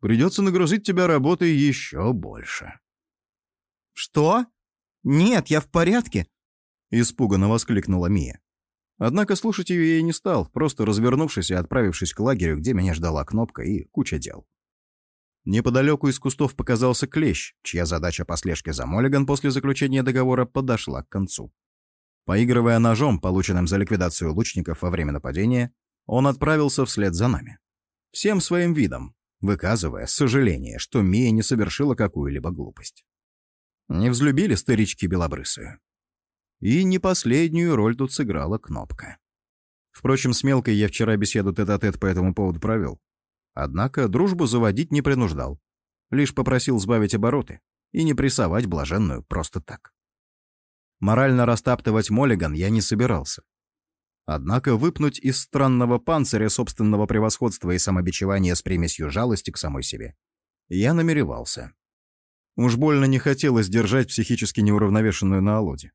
Придется нагрузить тебя работой еще больше». «Что? Нет, я в порядке!» — испуганно воскликнула Мия. Однако слушать ее я не стал, просто развернувшись и отправившись к лагерю, где меня ждала кнопка и куча дел. Неподалеку из кустов показался клещ, чья задача по слежке за Моллиган после заключения договора подошла к концу. Поигрывая ножом, полученным за ликвидацию лучников во время нападения, он отправился вслед за нами. Всем своим видом, выказывая сожаление, что Мия не совершила какую-либо глупость. Не взлюбили старички белобрысую. И не последнюю роль тут сыграла кнопка. Впрочем, с Мелкой я вчера беседу тет-а-тет -тет по этому поводу провел. Однако дружбу заводить не принуждал. Лишь попросил сбавить обороты и не прессовать блаженную просто так. Морально растаптывать Моллиган я не собирался. Однако выпнуть из странного панциря собственного превосходства и самобичевания с примесью жалости к самой себе я намеревался. Уж больно не хотелось держать психически неуравновешенную на Алоде.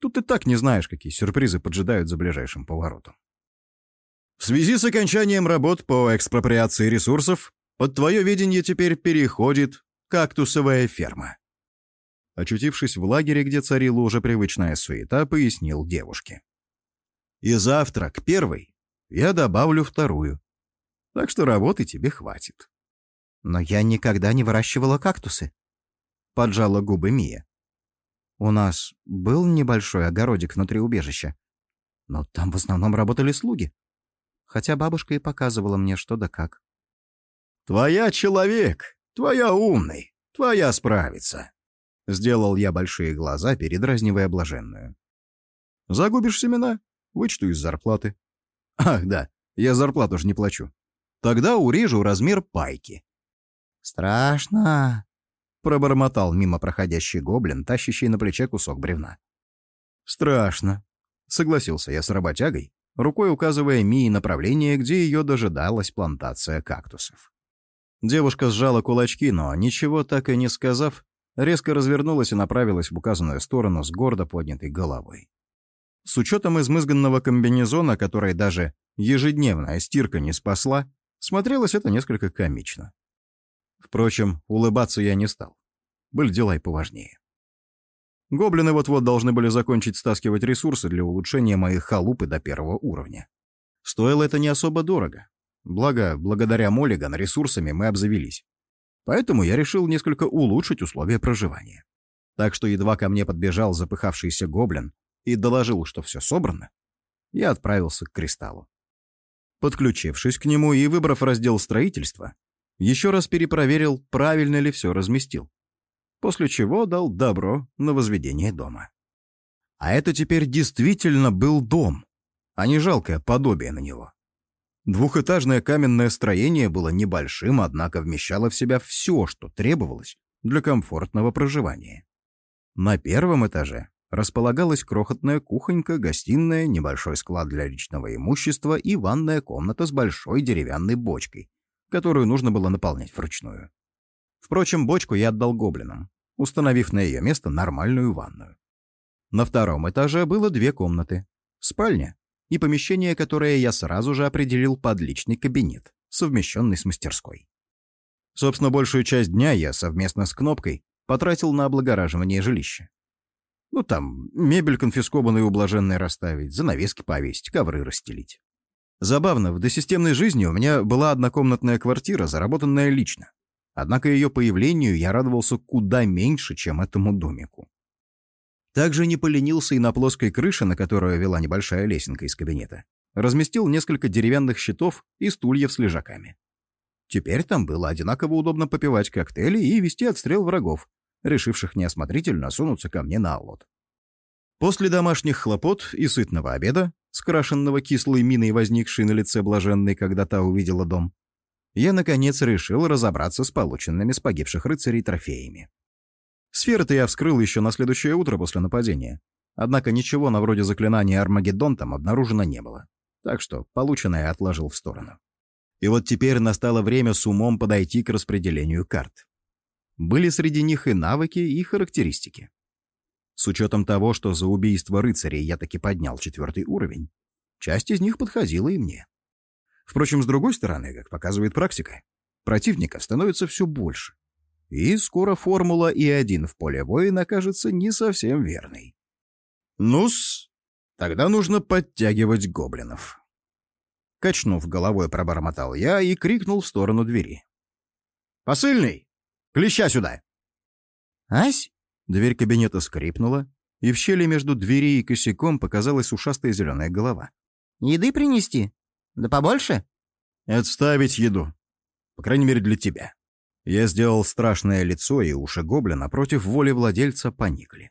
Тут и так не знаешь, какие сюрпризы поджидают за ближайшим поворотом. В связи с окончанием работ по экспроприации ресурсов, под твое видение теперь переходит кактусовая ферма. Очутившись в лагере, где царила уже привычная суета, пояснил девушке. И завтра, к первой, я добавлю вторую. Так что работы тебе хватит. Но я никогда не выращивала кактусы. Поджала губы Мия. У нас был небольшой огородик внутри убежища, но там в основном работали слуги. Хотя бабушка и показывала мне, что да как. «Твоя человек, твоя умный, твоя справится», — сделал я большие глаза, передразнивая блаженную. «Загубишь семена? Вычту из зарплаты». «Ах, да, я зарплату же не плачу. Тогда урежу размер пайки». «Страшно», пробормотал мимо проходящий гоблин, тащащий на плече кусок бревна. «Страшно», — согласился я с работягой, рукой указывая Мии направление, где ее дожидалась плантация кактусов. Девушка сжала кулачки, но, ничего так и не сказав, резко развернулась и направилась в указанную сторону с гордо поднятой головой. С учетом измызганного комбинезона, который даже ежедневная стирка не спасла, смотрелось это несколько комично. Впрочем, улыбаться я не стал. Были дела и поважнее. Гоблины вот-вот должны были закончить стаскивать ресурсы для улучшения моих халупы до первого уровня. Стоило это не особо дорого. Благо, благодаря Моллиган ресурсами мы обзавелись. Поэтому я решил несколько улучшить условия проживания. Так что едва ко мне подбежал запыхавшийся гоблин и доложил, что все собрано, я отправился к кристаллу. Подключившись к нему и выбрав раздел строительства, еще раз перепроверил, правильно ли все разместил. После чего дал добро на возведение дома. А это теперь действительно был дом, а не жалкое подобие на него. Двухэтажное каменное строение было небольшим, однако вмещало в себя все, что требовалось для комфортного проживания. На первом этаже располагалась крохотная кухонька, гостиная, небольшой склад для личного имущества и ванная комната с большой деревянной бочкой, которую нужно было наполнять вручную. Впрочем, бочку я отдал гоблинам, установив на ее место нормальную ванную. На втором этаже было две комнаты. Спальня и помещение, которое я сразу же определил под личный кабинет, совмещенный с мастерской. Собственно, большую часть дня я совместно с Кнопкой потратил на облагораживание жилища. Ну там, мебель конфискованную ублаженной расставить, занавески повесить, ковры расстелить. Забавно, в досистемной жизни у меня была однокомнатная квартира, заработанная лично. Однако ее появлению я радовался куда меньше, чем этому домику. Также не поленился и на плоской крыше, на которую вела небольшая лесенка из кабинета. Разместил несколько деревянных щитов и стульев с лежаками. Теперь там было одинаково удобно попивать коктейли и вести отстрел врагов, решивших неосмотрительно сунуться ко мне на лот. После домашних хлопот и сытного обеда, скрашенного кислой миной, возникшей на лице блаженной, когда та увидела дом, я, наконец, решил разобраться с полученными с погибших рыцарей трофеями. Сферы-то я вскрыл еще на следующее утро после нападения. Однако ничего на вроде заклинания Армагеддон там обнаружено не было. Так что полученное отложил в сторону. И вот теперь настало время с умом подойти к распределению карт. Были среди них и навыки, и характеристики. С учетом того, что за убийство рыцарей я таки поднял четвертый уровень, часть из них подходила и мне. Впрочем, с другой стороны, как показывает практика, Противников становится все больше. И скоро формула и один в поле воина окажется не совсем верной. Ну-с, тогда нужно подтягивать гоблинов. Качнув головой, пробормотал я и крикнул в сторону двери. «Посыльный! Клеща сюда!» «Ась?» Дверь кабинета скрипнула, и в щели между двери и косяком показалась ушастая зеленая голова. «Еды принести? Да побольше?» «Отставить еду. По крайней мере, для тебя». Я сделал страшное лицо, и уши гоблина против воли владельца поникли.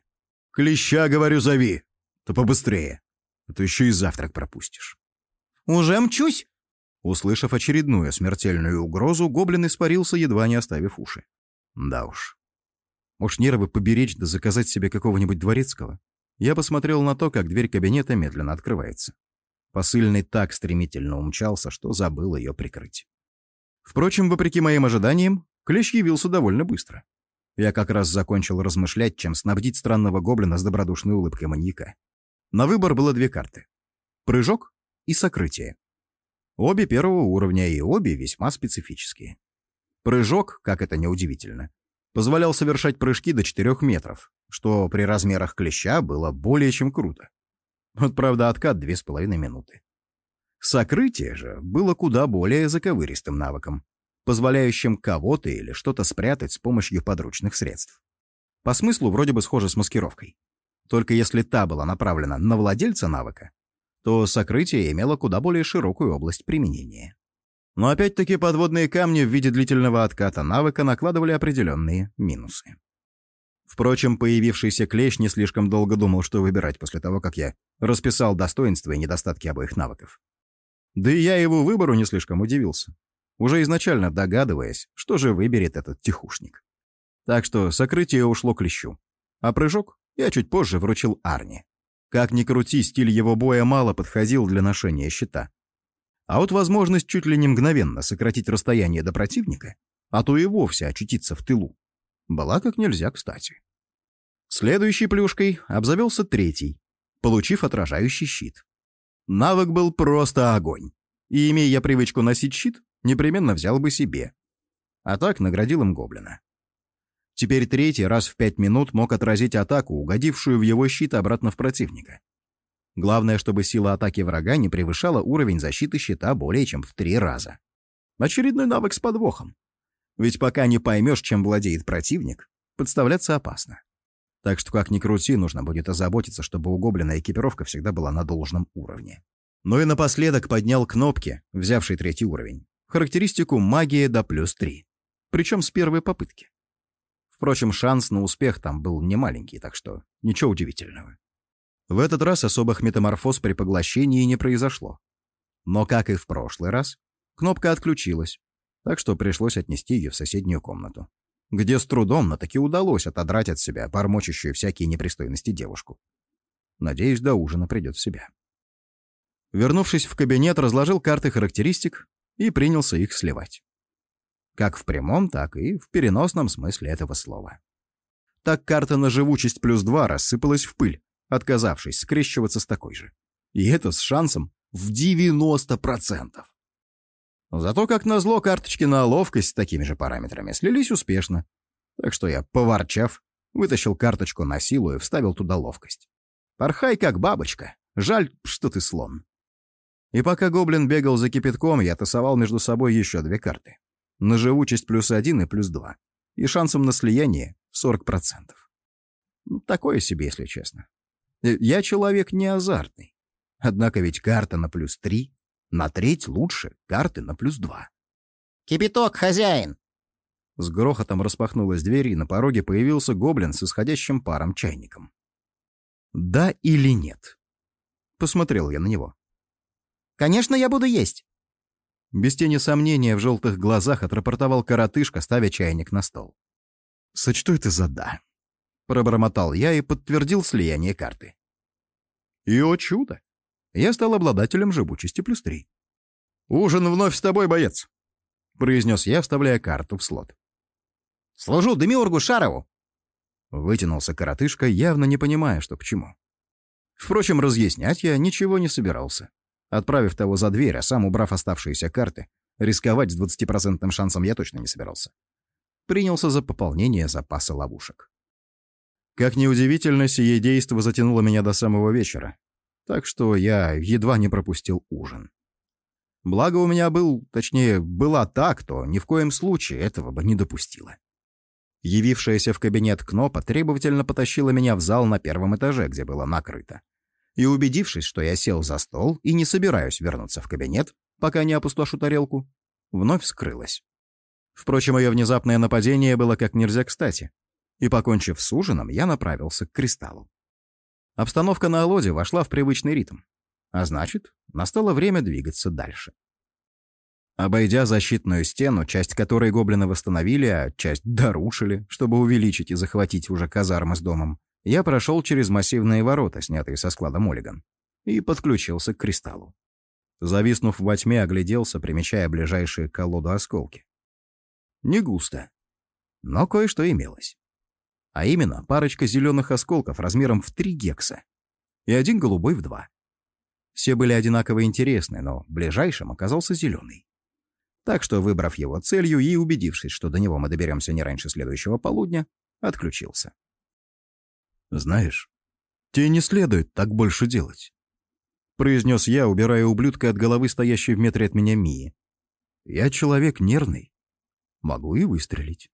«Клеща, говорю, зови! То побыстрее, а то еще и завтрак пропустишь». «Уже мчусь!» Услышав очередную смертельную угрозу, гоблин испарился, едва не оставив уши. Да уж. Может, нервы поберечь да заказать себе какого-нибудь дворецкого? Я посмотрел на то, как дверь кабинета медленно открывается. Посыльный так стремительно умчался, что забыл ее прикрыть. Впрочем, вопреки моим ожиданиям, Клещ явился довольно быстро. Я как раз закончил размышлять, чем снабдить странного гоблина с добродушной улыбкой маньяка. На выбор было две карты. Прыжок и сокрытие. Обе первого уровня и обе весьма специфические. Прыжок, как это неудивительно, позволял совершать прыжки до 4 метров, что при размерах клеща было более чем круто. Вот, правда, откат 2,5 минуты. Сокрытие же было куда более заковыристым навыком, позволяющим кого-то или что-то спрятать с помощью подручных средств. По смыслу вроде бы схоже с маскировкой. Только если та была направлена на владельца навыка, то сокрытие имело куда более широкую область применения. Но опять-таки подводные камни в виде длительного отката навыка накладывали определенные минусы. Впрочем, появившийся клещ не слишком долго думал, что выбирать после того, как я расписал достоинства и недостатки обоих навыков. Да и я его выбору не слишком удивился уже изначально догадываясь, что же выберет этот тихушник. Так что сокрытие ушло клещу, а прыжок я чуть позже вручил Арне. Как ни крути, стиль его боя мало подходил для ношения щита. А вот возможность чуть ли не мгновенно сократить расстояние до противника, а то и вовсе очутиться в тылу, была как нельзя кстати. Следующей плюшкой обзавелся третий, получив отражающий щит. Навык был просто огонь. И имея я привычку носить щит, непременно взял бы себе. А так наградил им гоблина. Теперь третий раз в пять минут мог отразить атаку, угодившую в его щит обратно в противника. Главное, чтобы сила атаки врага не превышала уровень защиты щита более чем в три раза. Очередной навык с подвохом. Ведь пока не поймешь, чем владеет противник, подставляться опасно. Так что, как ни крути, нужно будет озаботиться, чтобы у гоблина экипировка всегда была на должном уровне. Ну и напоследок поднял кнопки, взявший третий уровень характеристику магия до плюс 3. Причем с первой попытки. Впрочем, шанс на успех там был немаленький, так что ничего удивительного. В этот раз особых метаморфоз при поглощении не произошло. Но, как и в прошлый раз, кнопка отключилась, так что пришлось отнести ее в соседнюю комнату, где с трудом, но таки удалось отодрать от себя бормочущую всякие непристойности девушку. Надеюсь, до ужина придет в себя. Вернувшись в кабинет, разложил карты характеристик и принялся их сливать. Как в прямом, так и в переносном смысле этого слова. Так карта на живучесть плюс 2 рассыпалась в пыль, отказавшись скрещиваться с такой же. И это с шансом в 90%. Зато, как назло, карточки на ловкость с такими же параметрами слились успешно. Так что я, поворчав, вытащил карточку на силу и вставил туда ловкость. Порхай как бабочка. Жаль, что ты слон. И пока гоблин бегал за кипятком, я тасовал между собой еще две карты. На живучесть плюс один и плюс два. И шансом на слияние в 40%. Ну, такое себе, если честно. Э, я человек не азартный. Однако ведь карта на плюс три на треть лучше карты на плюс два. «Кипяток, хозяин!» С грохотом распахнулась дверь, и на пороге появился гоблин с исходящим паром чайником. «Да или нет?» Посмотрел я на него. Конечно, я буду есть!» Без тени сомнения в желтых глазах отрапортовал коротышка, ставя чайник на стол. «Сочту это за «да». Пробормотал я и подтвердил слияние карты. И, о чудо! Я стал обладателем живучести плюс три. «Ужин вновь с тобой, боец!» — произнес я, вставляя карту в слот. «Служу Демиургу Шарову!» Вытянулся коротышка, явно не понимая, что к чему. Впрочем, разъяснять я ничего не собирался. Отправив того за дверь, а сам убрав оставшиеся карты, Рисковать с 20% шансом я точно не собирался. Принялся за пополнение запаса ловушек. Как неудивительно, сие действо затянуло меня до самого вечера. Так что я едва не пропустил ужин. Благо у меня был, точнее, была та, кто ни в коем случае этого бы не допустила. Явившаяся в кабинет Кнопа требовательно потащила меня в зал на первом этаже, где было накрыто. И убедившись, что я сел за стол и не собираюсь вернуться в кабинет, пока не опустошу тарелку, вновь скрылась. Впрочем, ее внезапное нападение было как нельзя кстати. И, покончив с ужином, я направился к кристаллу. Обстановка на Алоде вошла в привычный ритм. А значит, настало время двигаться дальше. Обойдя защитную стену, часть которой гоблины восстановили, а часть дорушили, чтобы увеличить и захватить уже казармы с домом, я прошел через массивные ворота, снятые со склада Моллиган, и подключился к кристаллу. Зависнув во тьме, огляделся, примечая ближайшие колоду осколки. Не густо, но кое-что имелось. А именно, парочка зеленых осколков размером в три гекса и один голубой в два. Все были одинаково интересны, но ближайшим оказался зеленый. Так что, выбрав его целью и убедившись, что до него мы доберемся не раньше следующего полудня, отключился. «Знаешь, тебе не следует так больше делать», — произнес я, убирая ублюдка от головы, стоящей в метре от меня Мии. «Я человек нервный. Могу и выстрелить».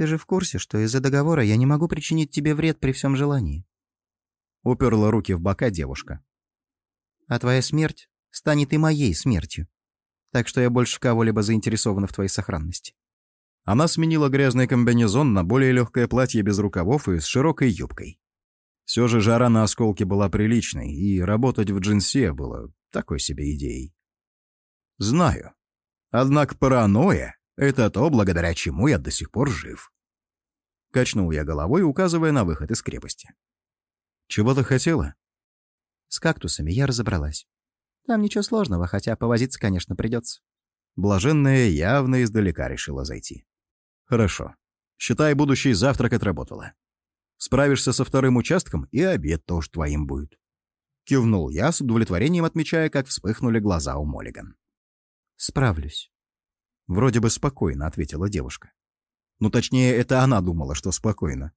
«Ты же в курсе, что из-за договора я не могу причинить тебе вред при всем желании?» Уперла руки в бока девушка. «А твоя смерть станет и моей смертью так что я больше кого-либо заинтересована в твоей сохранности». Она сменила грязный комбинезон на более легкое платье без рукавов и с широкой юбкой. Все же жара на осколке была приличной, и работать в джинсе было такой себе идеей. Знаю. Однако паранойя — это то, благодаря чему я до сих пор жив. Качнул я головой, указывая на выход из крепости. Чего ты хотела? С кактусами я разобралась. Там ничего сложного, хотя повозиться, конечно, придется. Блаженная явно издалека решила зайти. Хорошо. Считай, будущий завтрак отработала. Справишься со вторым участком, и обед тоже твоим будет. Кивнул я, с удовлетворением отмечая, как вспыхнули глаза у Моллиган. «Справлюсь». Вроде бы спокойно, ответила девушка. Ну, точнее, это она думала, что спокойно.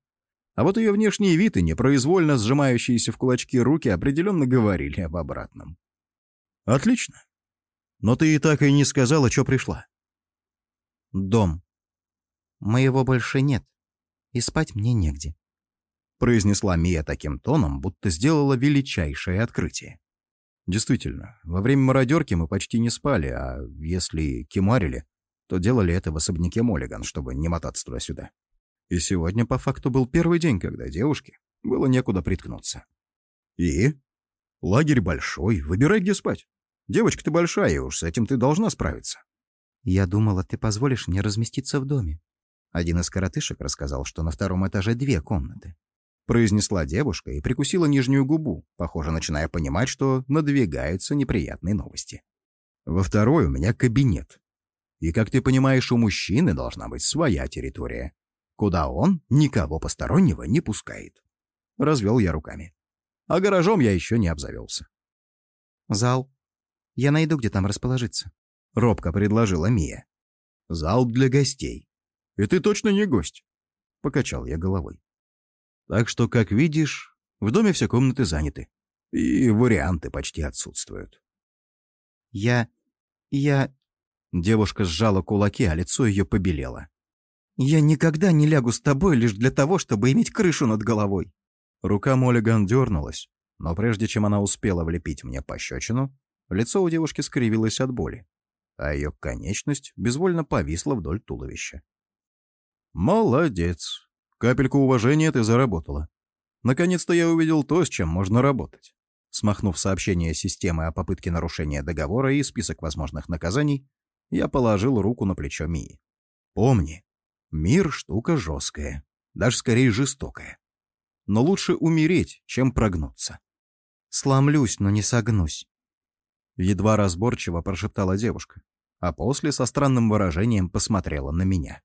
А вот ее внешний вид и непроизвольно сжимающиеся в кулачки руки определенно говорили об обратном. Отлично. Но ты и так и не сказала, что пришла. Дом. Моего больше нет, и спать мне негде. Произнесла Мия таким тоном, будто сделала величайшее открытие. Действительно, во время мародерки мы почти не спали, а если кемарили, то делали это в особняке Моллиган, чтобы не мотаться туда-сюда. И сегодня, по факту, был первый день, когда девушке было некуда приткнуться. И? Лагерь большой, выбирай, где спать. Девочка ты большая, уж с этим ты должна справиться. Я думала, ты позволишь мне разместиться в доме. Один из коротышек рассказал, что на втором этаже две комнаты. Произнесла девушка и прикусила нижнюю губу, похоже, начиная понимать, что надвигаются неприятные новости. Во второй у меня кабинет. И, как ты понимаешь, у мужчины должна быть своя территория, куда он никого постороннего не пускает. Развел я руками. А гаражом я еще не обзавелся. Зал я найду, где там расположиться. Робко предложила Мия. Зал для гостей. И ты точно не гость. Покачал я головой. Так что, как видишь, в доме все комнаты заняты. И варианты почти отсутствуют. Я... я... Девушка сжала кулаки, а лицо ее побелело. «Я никогда не лягу с тобой лишь для того, чтобы иметь крышу над головой». Рука Моллиган дернулась, но прежде чем она успела влепить мне пощечину, Лицо у девушки скривилось от боли, а ее конечность безвольно повисла вдоль туловища. «Молодец. Капельку уважения ты заработала. Наконец-то я увидел то, с чем можно работать». Смахнув сообщение системы о попытке нарушения договора и список возможных наказаний, я положил руку на плечо Мии. «Помни, мир — штука жесткая, даже скорее жестокая. Но лучше умереть, чем прогнуться». «Сломлюсь, но не согнусь», Едва разборчиво прошептала девушка, а после со странным выражением посмотрела на меня.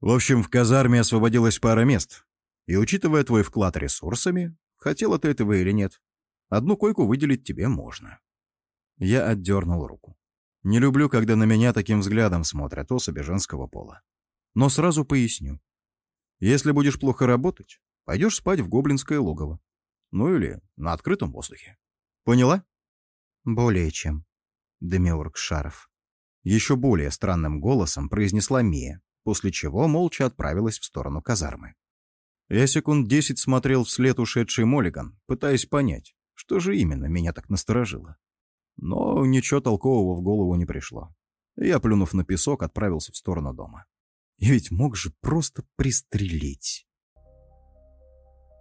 В общем, в казарме освободилась пара мест. И учитывая твой вклад ресурсами, хотела ты этого или нет, одну койку выделить тебе можно. Я отдернул руку. Не люблю, когда на меня таким взглядом смотрят особи женского пола. Но сразу поясню. Если будешь плохо работать, пойдешь спать в гоблинское логово. Ну или на открытом воздухе. Поняла? Более чем. Демиург Шаров. Еще более странным голосом произнесла Мия, после чего молча отправилась в сторону казармы. Я секунд десять смотрел вслед ушедший Моллиган, пытаясь понять, что же именно меня так насторожило. Но ничего толкового в голову не пришло. Я, плюнув на песок, отправился в сторону дома. И ведь мог же просто пристрелить.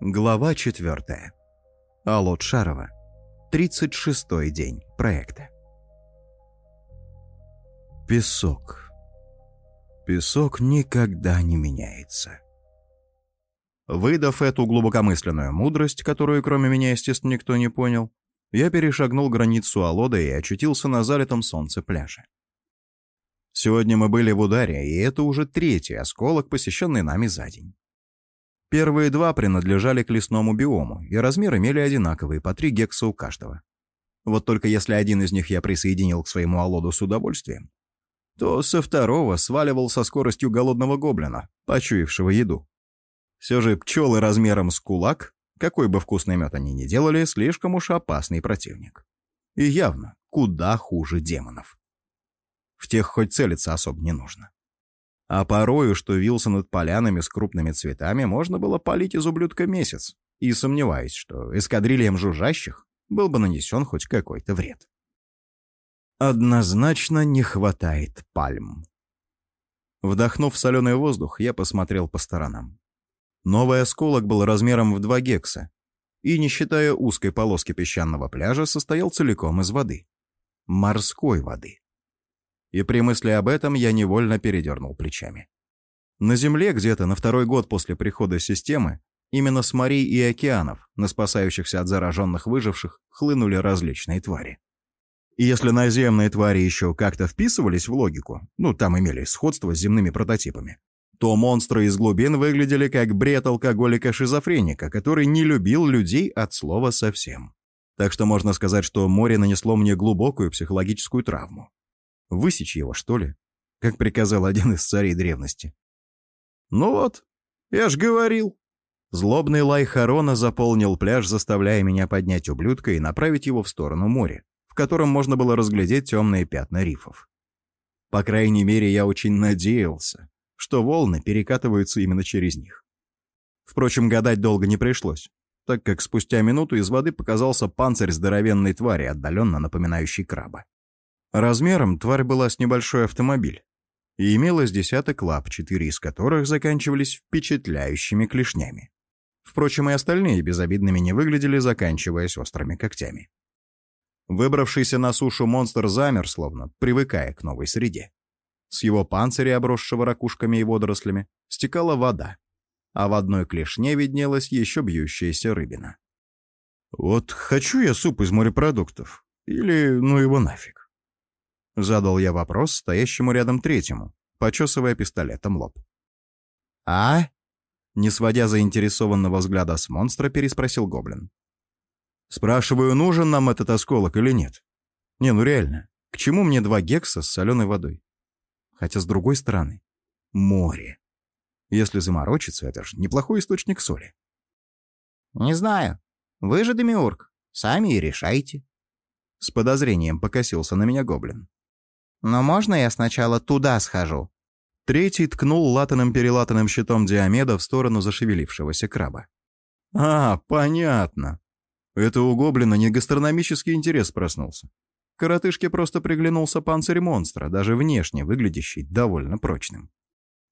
Глава четвертая. Алот Шарова. 36-й день проекта. Песок. Песок никогда не меняется. Выдав эту глубокомысленную мудрость, которую кроме меня, естественно, никто не понял, я перешагнул границу Алода и очутился на залитом солнце пляже. Сегодня мы были в ударе, и это уже третий осколок, посещенный нами за день. Первые два принадлежали к лесному биому, и размер имели одинаковые, по три гекса у каждого. Вот только если один из них я присоединил к своему Алоду с удовольствием, то со второго сваливал со скоростью голодного гоблина, почуявшего еду. Все же пчелы размером с кулак какой бы вкусный мед они ни делали, слишком уж опасный противник. И явно куда хуже демонов. В тех хоть целиться особо не нужно. А порою, что вился над полянами с крупными цветами, можно было палить из ублюдка месяц, и сомневаюсь, что эскадрильям жужжащих был бы нанесен хоть какой-то вред. Однозначно не хватает пальм. Вдохнув соленый воздух, я посмотрел по сторонам. Новый осколок был размером в 2 гекса и, не считая узкой полоски песчаного пляжа, состоял целиком из воды. Морской воды. И при мысли об этом я невольно передернул плечами. На Земле где-то на второй год после прихода системы именно с морей и океанов, на спасающихся от зараженных выживших, хлынули различные твари. И если наземные твари еще как-то вписывались в логику, ну, там имели сходство с земными прототипами, то монстры из глубин выглядели как бред алкоголика-шизофреника, который не любил людей от слова совсем. Так что можно сказать, что море нанесло мне глубокую психологическую травму. Высечь его, что ли? Как приказал один из царей древности. Ну вот, я ж говорил. Злобный лай Харона заполнил пляж, заставляя меня поднять ублюдка и направить его в сторону моря, в котором можно было разглядеть темные пятна рифов. По крайней мере, я очень надеялся, что волны перекатываются именно через них. Впрочем, гадать долго не пришлось, так как спустя минуту из воды показался панцирь здоровенной твари, отдаленно напоминающий краба. Размером тварь была с небольшой автомобиль и имела с десяток лап, четыре из которых заканчивались впечатляющими клешнями. Впрочем, и остальные безобидными не выглядели, заканчиваясь острыми когтями. Выбравшийся на сушу монстр замер, словно привыкая к новой среде. С его панциря, обросшего ракушками и водорослями, стекала вода, а в одной клешне виднелась еще бьющаяся рыбина. «Вот хочу я суп из морепродуктов. Или ну его нафиг?» Задал я вопрос стоящему рядом третьему, почесывая пистолетом лоб. «А?» Не сводя заинтересованного взгляда с монстра, переспросил Гоблин. «Спрашиваю, нужен нам этот осколок или нет? Не, ну реально, к чему мне два гекса с соленой водой? Хотя, с другой стороны, море. Если заморочиться, это же неплохой источник соли. «Не знаю. Вы же Демиург. Сами и решайте». С подозрением покосился на меня гоблин. «Но можно я сначала туда схожу?» Третий ткнул латаным-перелатанным щитом Диомеда в сторону зашевелившегося краба. «А, понятно. Это у гоблина не гастрономический интерес проснулся. Коротышке просто приглянулся панцирь монстра, даже внешне выглядящий довольно прочным.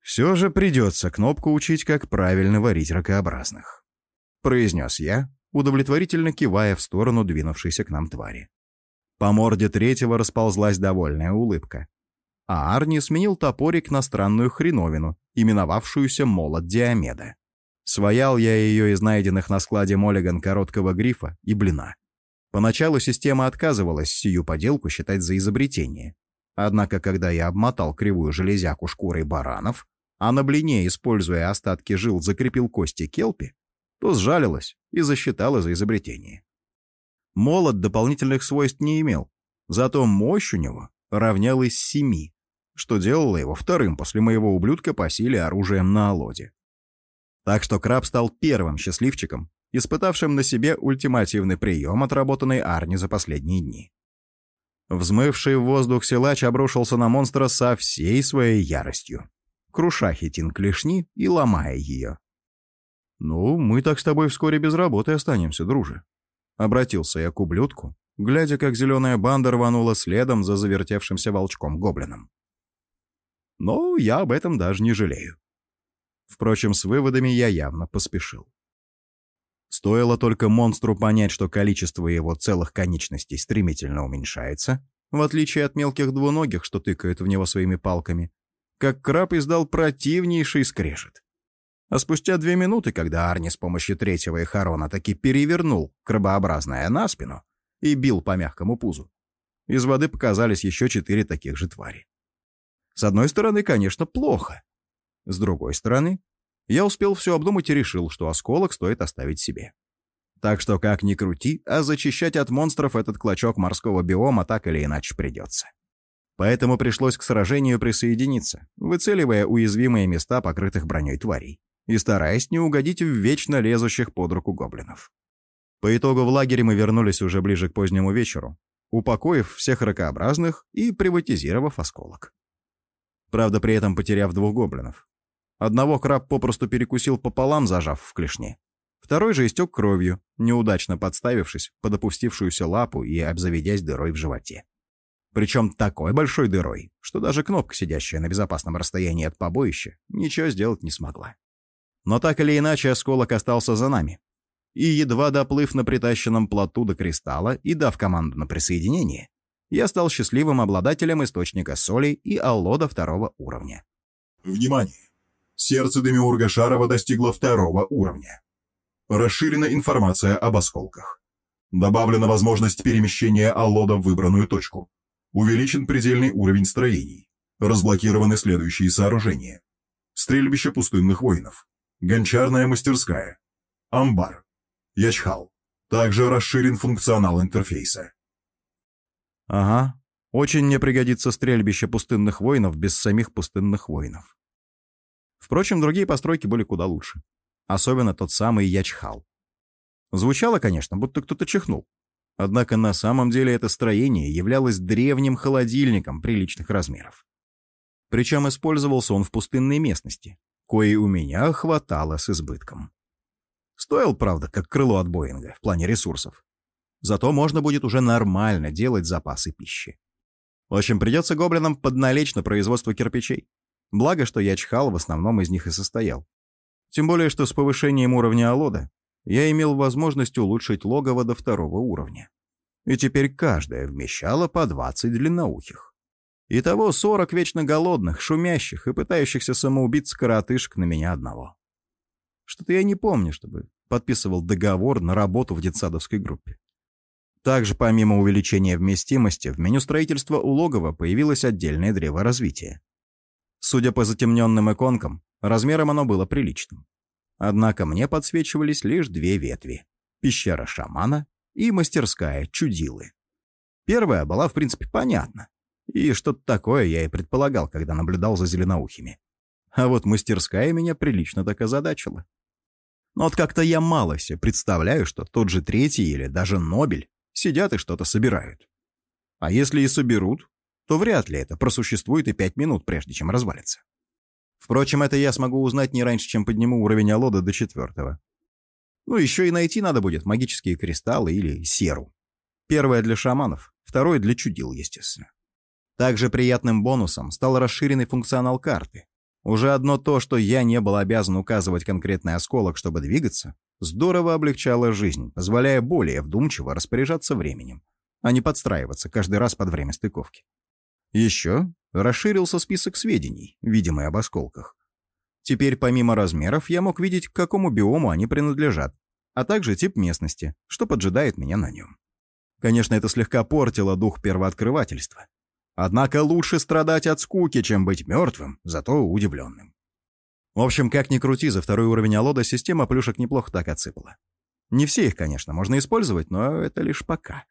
«Все же придется кнопку учить, как правильно варить ракообразных», — произнес я, удовлетворительно кивая в сторону двинувшейся к нам твари. По морде третьего расползлась довольная улыбка. А Арни сменил топорик на странную хреновину, именовавшуюся молот Диомеда. Своял я ее из найденных на складе Моллиган короткого грифа и блина. Поначалу система отказывалась сию поделку считать за изобретение. Однако, когда я обмотал кривую железяку шкурой баранов, а на блине, используя остатки жил, закрепил кости келпи, то сжалилась и засчитала за изобретение. Молот дополнительных свойств не имел, зато мощь у него равнялось семи, что делало его вторым после моего ублюдка по силе оружием на Алоде. Так что краб стал первым счастливчиком, испытавшим на себе ультимативный прием, отработанный Арни за последние дни. Взмывший в воздух силач обрушился на монстра со всей своей яростью, круша хитин клешни и ломая ее. «Ну, мы так с тобой вскоре без работы останемся, друже», — обратился я к ублюдку, глядя, как зеленая банда рванула следом за завертевшимся волчком-гоблином. Но я об этом даже не жалею. Впрочем, с выводами я явно поспешил. Стоило только монстру понять, что количество его целых конечностей стремительно уменьшается, в отличие от мелких двуногих, что тыкают в него своими палками, как краб издал противнейший скрежет. А спустя две минуты, когда Арни с помощью третьего эхарона таки перевернул крабообразное на спину и бил по мягкому пузу, из воды показались еще четыре таких же твари. С одной стороны, конечно, плохо. С другой стороны, я успел все обдумать и решил, что осколок стоит оставить себе. Так что, как ни крути, а зачищать от монстров этот клочок морского биома так или иначе придется. Поэтому пришлось к сражению присоединиться, выцеливая уязвимые места покрытых броней тварей и стараясь не угодить в вечно лезущих под руку гоблинов. По итогу в лагере мы вернулись уже ближе к позднему вечеру, упокоив всех ракообразных и приватизировав осколок. Правда, при этом потеряв двух гоблинов. Одного краб попросту перекусил пополам, зажав в клешне. Второй же истек кровью, неудачно подставившись под опустившуюся лапу и обзаведясь дырой в животе. Причем такой большой дырой, что даже кнопка, сидящая на безопасном расстоянии от побоища, ничего сделать не смогла. Но так или иначе осколок остался за нами. И едва доплыв на притащенном плоту до кристалла и дав команду на присоединение, я стал счастливым обладателем источника соли и аллода второго уровня. Внимание! Сердце Демиурга Шарова достигло второго уровня. Расширена информация об осколках. Добавлена возможность перемещения аллода в выбранную точку. Увеличен предельный уровень строений. Разблокированы следующие сооружения. Стрельбище пустынных воинов. Гончарная мастерская. Амбар. Ячхал. Также расширен функционал интерфейса. Ага, очень мне пригодится стрельбище пустынных воинов без самих пустынных воинов. Впрочем, другие постройки были куда лучше. Особенно тот самый Ячхал. Звучало, конечно, будто кто-то чихнул. Однако на самом деле это строение являлось древним холодильником приличных размеров. Причем использовался он в пустынной местности, коей у меня хватало с избытком. Стоил, правда, как крыло от Боинга в плане ресурсов. Зато можно будет уже нормально делать запасы пищи. В общем, придется гоблинам подналечь на производство кирпичей. Благо, что я чхал в основном из них и состоял. Тем более, что с повышением уровня Алода я имел возможность улучшить логово до второго уровня. И теперь каждая вмещала по 20 длинноухих. Итого 40 вечно голодных, шумящих и пытающихся самоубиться коротышек на меня одного. Что-то я не помню, чтобы подписывал договор на работу в детсадовской группе. Также, помимо увеличения вместимости, в меню строительства у логова появилось отдельное древо развития. Судя по затемненным иконкам, размером оно было приличным. Однако мне подсвечивались лишь две ветви — пещера шамана и мастерская чудилы. Первая была, в принципе, понятна. И что-то такое я и предполагал, когда наблюдал за зеленоухими. А вот мастерская меня прилично так озадачила. Но вот как-то я мало себе представляю, что тот же третий или даже Нобель сидят и что-то собирают. А если и соберут, то вряд ли это просуществует и пять минут, прежде чем развалится. Впрочем, это я смогу узнать не раньше, чем подниму уровень Алода до четвертого. Ну, еще и найти надо будет магические кристаллы или серу. Первое для шаманов, второе для чудил, естественно. Также приятным бонусом стал расширенный функционал карты. Уже одно то, что я не был обязан указывать конкретный осколок, чтобы двигаться, здорово облегчало жизнь, позволяя более вдумчиво распоряжаться временем, а не подстраиваться каждый раз под время стыковки. Еще расширился список сведений, видимый об осколках. Теперь помимо размеров я мог видеть, к какому биому они принадлежат, а также тип местности, что поджидает меня на нем. Конечно, это слегка портило дух первооткрывательства. Однако лучше страдать от скуки, чем быть мертвым, зато удивленным. В общем, как ни крути, за второй уровень Алода система плюшек неплохо так отсыпала. Не все их, конечно, можно использовать, но это лишь пока.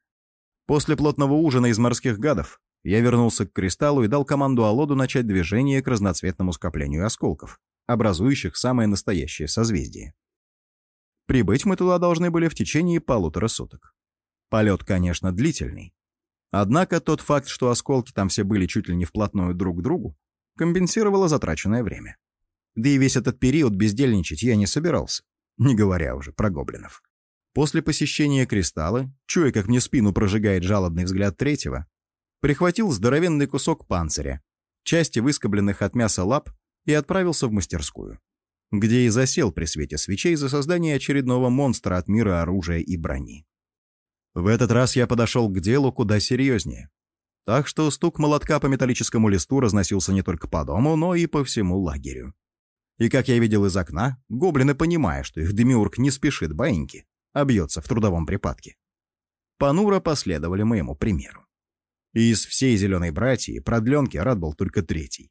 После плотного ужина из морских гадов Я вернулся к кристаллу и дал команду Алоду начать движение к разноцветному скоплению осколков, образующих самое настоящее созвездие. Прибыть мы туда должны были в течение полутора суток. Полет, конечно, длительный. Однако тот факт, что осколки там все были чуть ли не вплотную друг к другу, компенсировало затраченное время. Да и весь этот период бездельничать я не собирался, не говоря уже про гоблинов. После посещения кристалла, чуя, как мне спину прожигает жалобный взгляд третьего, прихватил здоровенный кусок панциря, части выскобленных от мяса лап и отправился в мастерскую, где и засел при свете свечей за создание очередного монстра от мира оружия и брони. В этот раз я подошел к делу куда серьезнее. Так что стук молотка по металлическому листу разносился не только по дому, но и по всему лагерю. И, как я видел из окна, гоблины, понимая, что их демиург не спешит баиньки, а в трудовом припадке, понуро последовали моему примеру. И из всей зеленой братьи продленки рад был только третий.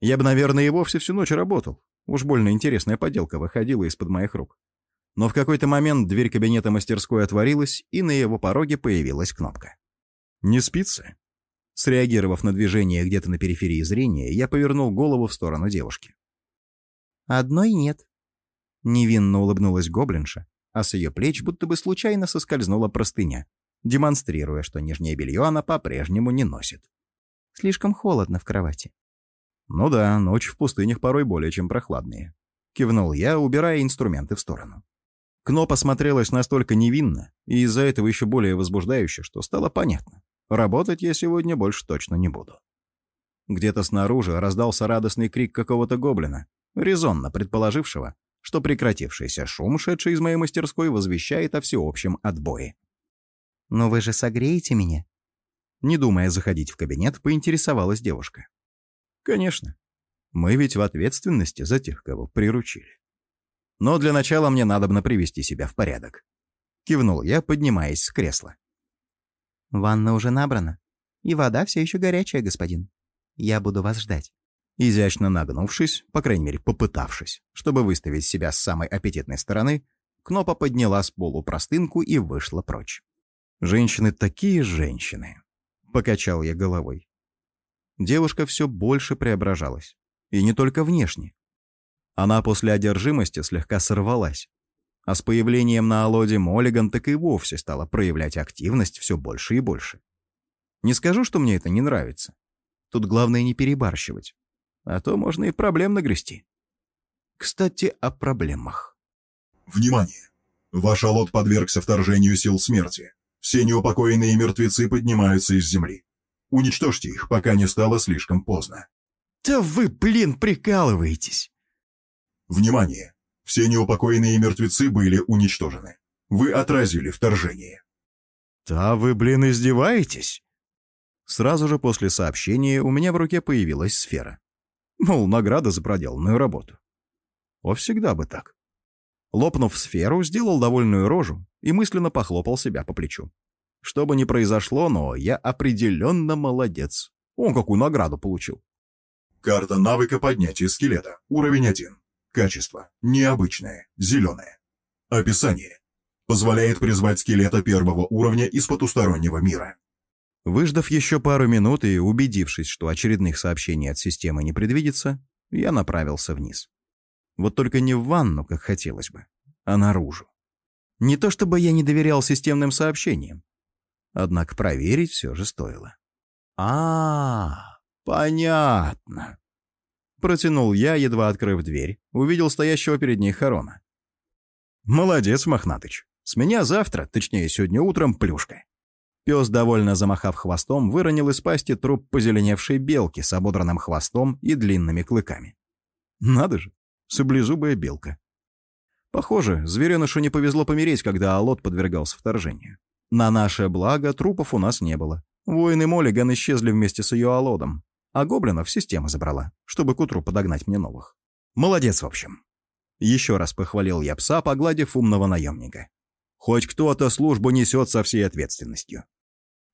Я бы, наверное, и вовсе всю ночь работал. Уж больно интересная поделка выходила из-под моих рук. Но в какой-то момент дверь кабинета мастерской отворилась, и на его пороге появилась кнопка. «Не спится?» Среагировав на движение где-то на периферии зрения, я повернул голову в сторону девушки. «Одной нет». Невинно улыбнулась гоблинша, а с ее плеч будто бы случайно соскользнула простыня, демонстрируя, что нижнее белье она по-прежнему не носит. «Слишком холодно в кровати». «Ну да, ночь в пустынях порой более чем прохладные», — кивнул я, убирая инструменты в сторону. Кно посмотрелась настолько невинно и из-за этого еще более возбуждающе, что стало понятно. Работать я сегодня больше точно не буду. Где-то снаружи раздался радостный крик какого-то гоблина, резонно предположившего, что прекратившийся шум, шедший из моей мастерской, возвещает о всеобщем отбое. «Но вы же согреете меня?» Не думая заходить в кабинет, поинтересовалась девушка. «Конечно. Мы ведь в ответственности за тех, кого приручили. Но для начала мне надо привести себя в порядок». Кивнул я, поднимаясь с кресла. «Ванна уже набрана, и вода все еще горячая, господин. Я буду вас ждать». Изящно нагнувшись, по крайней мере попытавшись, чтобы выставить себя с самой аппетитной стороны, Кнопа подняла с полу простынку и вышла прочь. «Женщины такие женщины!» — покачал я головой. Девушка все больше преображалась. И не только внешне. Она после одержимости слегка сорвалась. А с появлением на Алоде Моллиган так и вовсе стала проявлять активность все больше и больше. Не скажу, что мне это не нравится. Тут главное не перебарщивать. А то можно и проблем нагрести. Кстати, о проблемах. Внимание! Ваш Алот подвергся вторжению сил смерти. Все неупокоенные мертвецы поднимаются из земли. Уничтожьте их, пока не стало слишком поздно. Да вы, блин, прикалываетесь! Внимание! Все неупокоенные мертвецы были уничтожены. Вы отразили вторжение. Да вы, блин, издеваетесь? Сразу же после сообщения у меня в руке появилась сфера. Мол, награда за проделанную работу. О, всегда бы так. Лопнув сферу, сделал довольную рожу и мысленно похлопал себя по плечу. Что бы ни произошло, но я определенно молодец. Он какую награду получил. Карта навыка поднятия скелета. Уровень 1. Качество. Необычное. Зеленое. Описание. Позволяет призвать скелета первого уровня из потустороннего мира. Выждав еще пару минут и убедившись, что очередных сообщений от системы не предвидится, я направился вниз. Вот только не в ванну, как хотелось бы, а наружу. Не то чтобы я не доверял системным сообщениям. Однако проверить все же стоило. а, понятно. Протянул я, едва открыв дверь, увидел стоящего перед ней Харона. «Молодец, Мохнатыч. С меня завтра, точнее, сегодня утром, плюшка». Пес, довольно замахав хвостом, выронил из пасти труп позеленевшей белки с ободранным хвостом и длинными клыками. Надо же, саблезубая белка. Похоже, зверенышу не повезло помереть, когда Алот подвергался вторжению. На наше благо трупов у нас не было. Воины Моллиган исчезли вместе с ее Алодом, а гоблинов система забрала, чтобы к утру подогнать мне новых. Молодец, в общем. Еще раз похвалил я пса, погладив умного наемника. Хоть кто-то службу несет со всей ответственностью.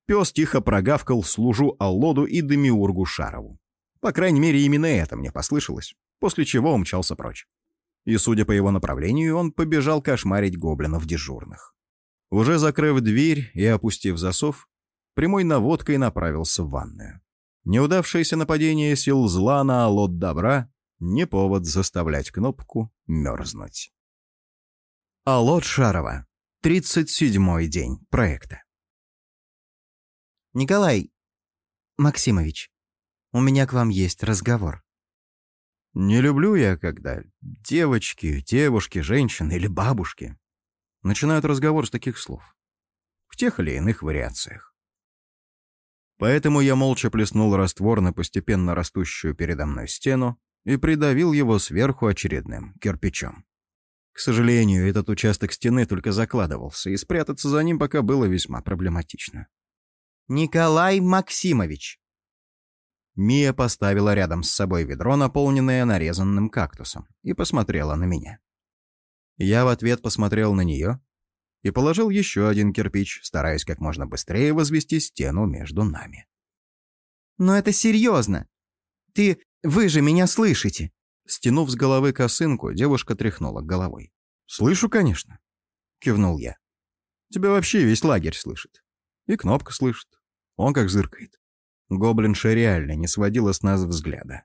Пес тихо прогавкал служу Аллоду и Демиургу Шарову. По крайней мере, именно это мне послышалось, после чего умчался прочь. И, судя по его направлению, он побежал кошмарить гоблинов дежурных. Уже закрыв дверь и опустив засов, прямой наводкой направился в ванную. Неудавшееся нападение сил зла на лот добра — не повод заставлять кнопку мерзнуть. Алот Шарова. 37-й день проекта. «Николай Максимович, у меня к вам есть разговор». Не люблю я, когда девочки, девушки, женщины или бабушки начинают разговор с таких слов. В тех или иных вариациях. Поэтому я молча плеснул раствор на постепенно растущую передо мной стену и придавил его сверху очередным кирпичом. К сожалению, этот участок стены только закладывался, и спрятаться за ним пока было весьма проблематично. «Николай Максимович!» Мия поставила рядом с собой ведро, наполненное нарезанным кактусом, и посмотрела на меня. Я в ответ посмотрел на нее и положил еще один кирпич, стараясь как можно быстрее возвести стену между нами. «Но это серьезно! Ты... Вы же меня слышите!» Стянув с головы косынку, девушка тряхнула головой. «Слышу, конечно», — кивнул я. «Тебя вообще весь лагерь слышит. И кнопка слышит. Он как зыркает. Гоблинша реально не сводила с нас взгляда.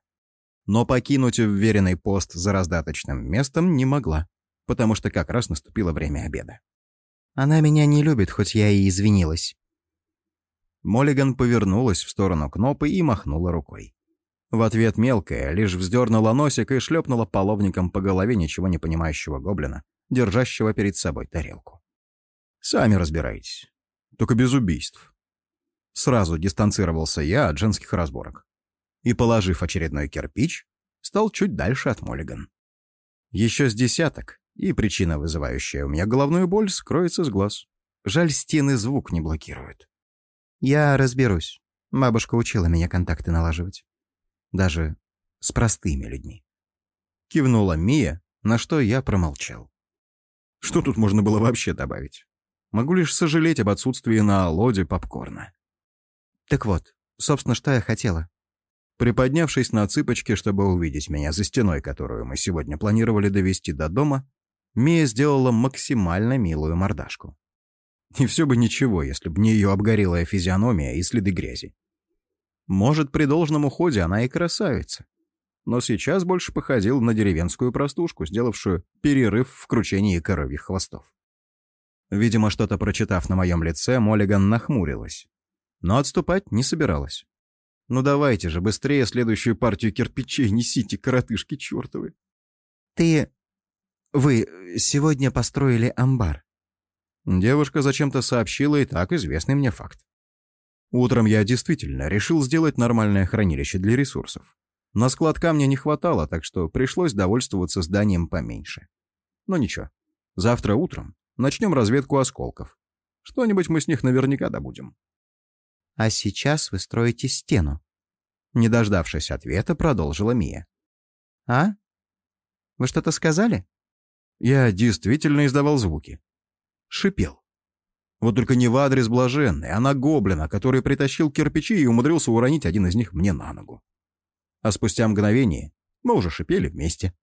Но покинуть уверенный пост за раздаточным местом не могла, потому что как раз наступило время обеда. «Она меня не любит, хоть я и извинилась». Моллиган повернулась в сторону Кнопы и махнула рукой. В ответ мелкая лишь вздернула носик и шлепнула половником по голове ничего не понимающего гоблина, держащего перед собой тарелку. «Сами разбирайтесь. Только без убийств. Сразу дистанцировался я от женских разборок. И, положив очередной кирпич, стал чуть дальше от Моллиган. Еще с десяток, и причина, вызывающая у меня головную боль, скроется с глаз. Жаль, стены звук не блокируют. Я разберусь. Бабушка учила меня контакты налаживать. Даже с простыми людьми. Кивнула Мия, на что я промолчал. Что тут можно было вообще добавить? Могу лишь сожалеть об отсутствии на лоде попкорна. Так вот, собственно, что я хотела. Приподнявшись на цыпочки, чтобы увидеть меня за стеной, которую мы сегодня планировали довести до дома, Мия сделала максимально милую мордашку. И все бы ничего, если бы не ее обгорелая физиономия и следы грязи. Может, при должном уходе она и красавица. Но сейчас больше походил на деревенскую простушку, сделавшую перерыв в кручении коровьих хвостов. Видимо, что-то прочитав на моем лице, Моллиган нахмурилась, но отступать не собиралась. «Ну давайте же, быстрее следующую партию кирпичей несите, коротышки чертовы!» «Ты... вы сегодня построили амбар?» Девушка зачем-то сообщила и так известный мне факт. Утром я действительно решил сделать нормальное хранилище для ресурсов. На склад камня не хватало, так что пришлось довольствоваться зданием поменьше. Но ничего, завтра утром начнем разведку осколков. Что-нибудь мы с них наверняка добудем. А сейчас вы строите стену. Не дождавшись ответа, продолжила Мия. А? Вы что-то сказали? Я действительно издавал звуки. Шипел. Вот только не в адрес блаженной, а на гоблина, который притащил кирпичи и умудрился уронить один из них мне на ногу. А спустя мгновение мы уже шипели вместе.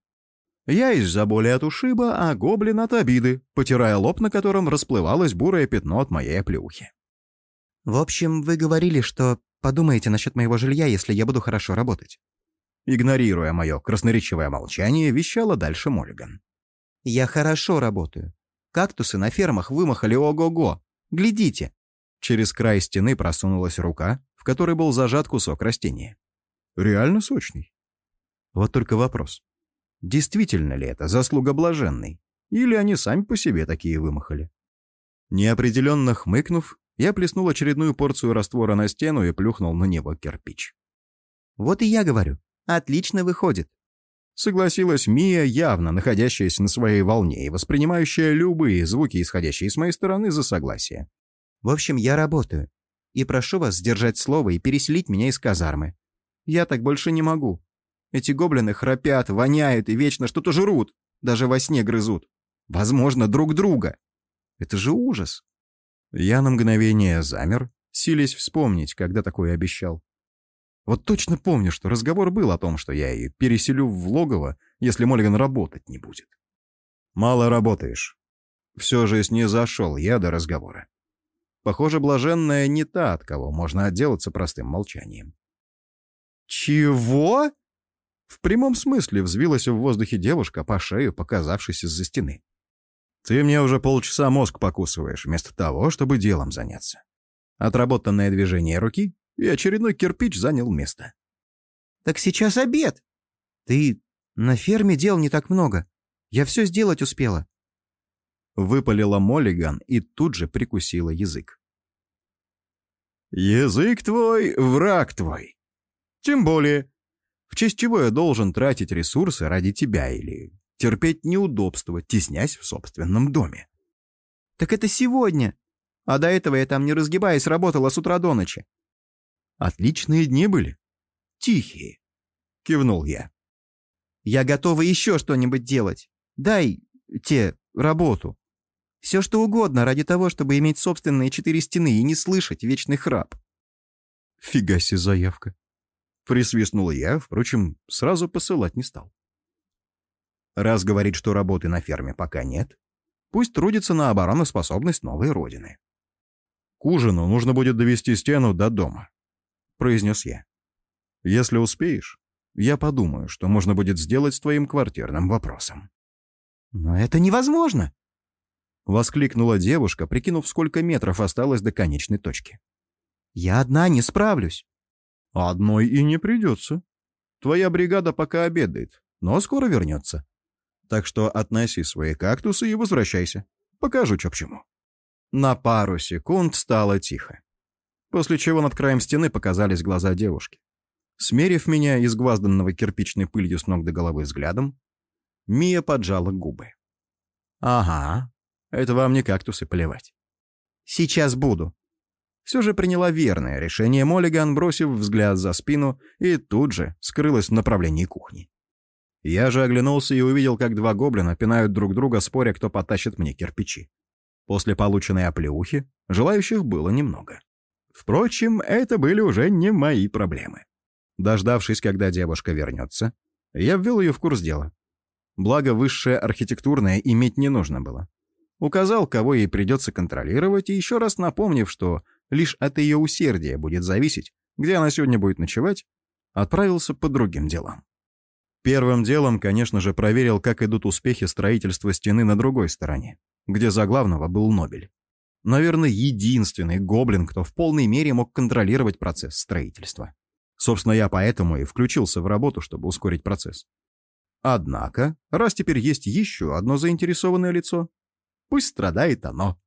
Я из-за боли от ушиба, а гоблин от обиды, потирая лоб, на котором расплывалось бурое пятно от моей оплеухи. В общем, вы говорили, что подумаете насчет моего жилья, если я буду хорошо работать. Игнорируя мое красноречивое молчание, вещала дальше Моллиган. Я хорошо работаю. Кактусы на фермах вымахали ого-го. Глядите. Через край стены просунулась рука, в которой был зажат кусок растения. Реально сочный. Вот только вопрос. Действительно ли это заслуга блаженной? Или они сами по себе такие вымахали? Неопределенно хмыкнув, я плеснул очередную порцию раствора на стену и плюхнул на него кирпич. «Вот и я говорю. Отлично выходит». Согласилась Мия, явно находящаяся на своей волне и воспринимающая любые звуки, исходящие с моей стороны, за согласие. «В общем, я работаю. И прошу вас сдержать слово и переселить меня из казармы. Я так больше не могу. Эти гоблины храпят, воняют и вечно что-то жрут. Даже во сне грызут. Возможно, друг друга. Это же ужас. Я на мгновение замер, силясь вспомнить, когда такое обещал. Вот точно помню, что разговор был о том, что я ее переселю в логово, если Мольган работать не будет. Мало работаешь. Все же снизошел я до разговора. Похоже, блаженная не та, от кого можно отделаться простым молчанием. «Чего?» В прямом смысле взвилась в воздухе девушка по шею, показавшись из-за стены. «Ты мне уже полчаса мозг покусываешь, вместо того, чтобы делом заняться». Отработанное движение руки, и очередной кирпич занял место. «Так сейчас обед!» «Ты на ферме дел не так много. Я все сделать успела». Выпалила Моллиган и тут же прикусила язык. «Язык твой — враг твой. Тем более, в честь чего я должен тратить ресурсы ради тебя или терпеть неудобства, теснясь в собственном доме?» «Так это сегодня. А до этого я там не разгибаясь работала с утра до ночи». «Отличные дни были. Тихие», — кивнул я. «Я готова еще что-нибудь делать. Дай те работу». Все что угодно ради того, чтобы иметь собственные четыре стены и не слышать вечный храп. Фига себе заявка. Присвистнул я, впрочем, сразу посылать не стал. Раз говорит, что работы на ферме пока нет, пусть трудится на обороноспособность новой родины. К ужину нужно будет довести стену до дома, произнес я. Если успеешь, я подумаю, что можно будет сделать с твоим квартирным вопросом. Но это невозможно, — воскликнула девушка, прикинув, сколько метров осталось до конечной точки. «Я одна не справлюсь». «Одной и не придется. Твоя бригада пока обедает, но скоро вернется. Так что относи свои кактусы и возвращайся. Покажу, что к чему». На пару секунд стало тихо. После чего над краем стены показались глаза девушки. Смерив меня изгвазданного кирпичной пылью с ног до головы взглядом, Мия поджала губы. «Ага, это вам не кактусы поливать. Сейчас буду. Все же приняла верное решение Моллиган, бросив взгляд за спину, и тут же скрылась в направлении кухни. Я же оглянулся и увидел, как два гоблина пинают друг друга, споря, кто потащит мне кирпичи. После полученной оплеухи желающих было немного. Впрочем, это были уже не мои проблемы. Дождавшись, когда девушка вернется, я ввел ее в курс дела. Благо, высшее архитектурное иметь не нужно было. Указал, кого ей придется контролировать, и еще раз напомнив, что лишь от ее усердия будет зависеть, где она сегодня будет ночевать, отправился по другим делам. Первым делом, конечно же, проверил, как идут успехи строительства стены на другой стороне, где за главного был Нобель. Наверное, единственный гоблин, кто в полной мере мог контролировать процесс строительства. Собственно, я поэтому и включился в работу, чтобы ускорить процесс. Однако, раз теперь есть еще одно заинтересованное лицо, Пусть страдает оно.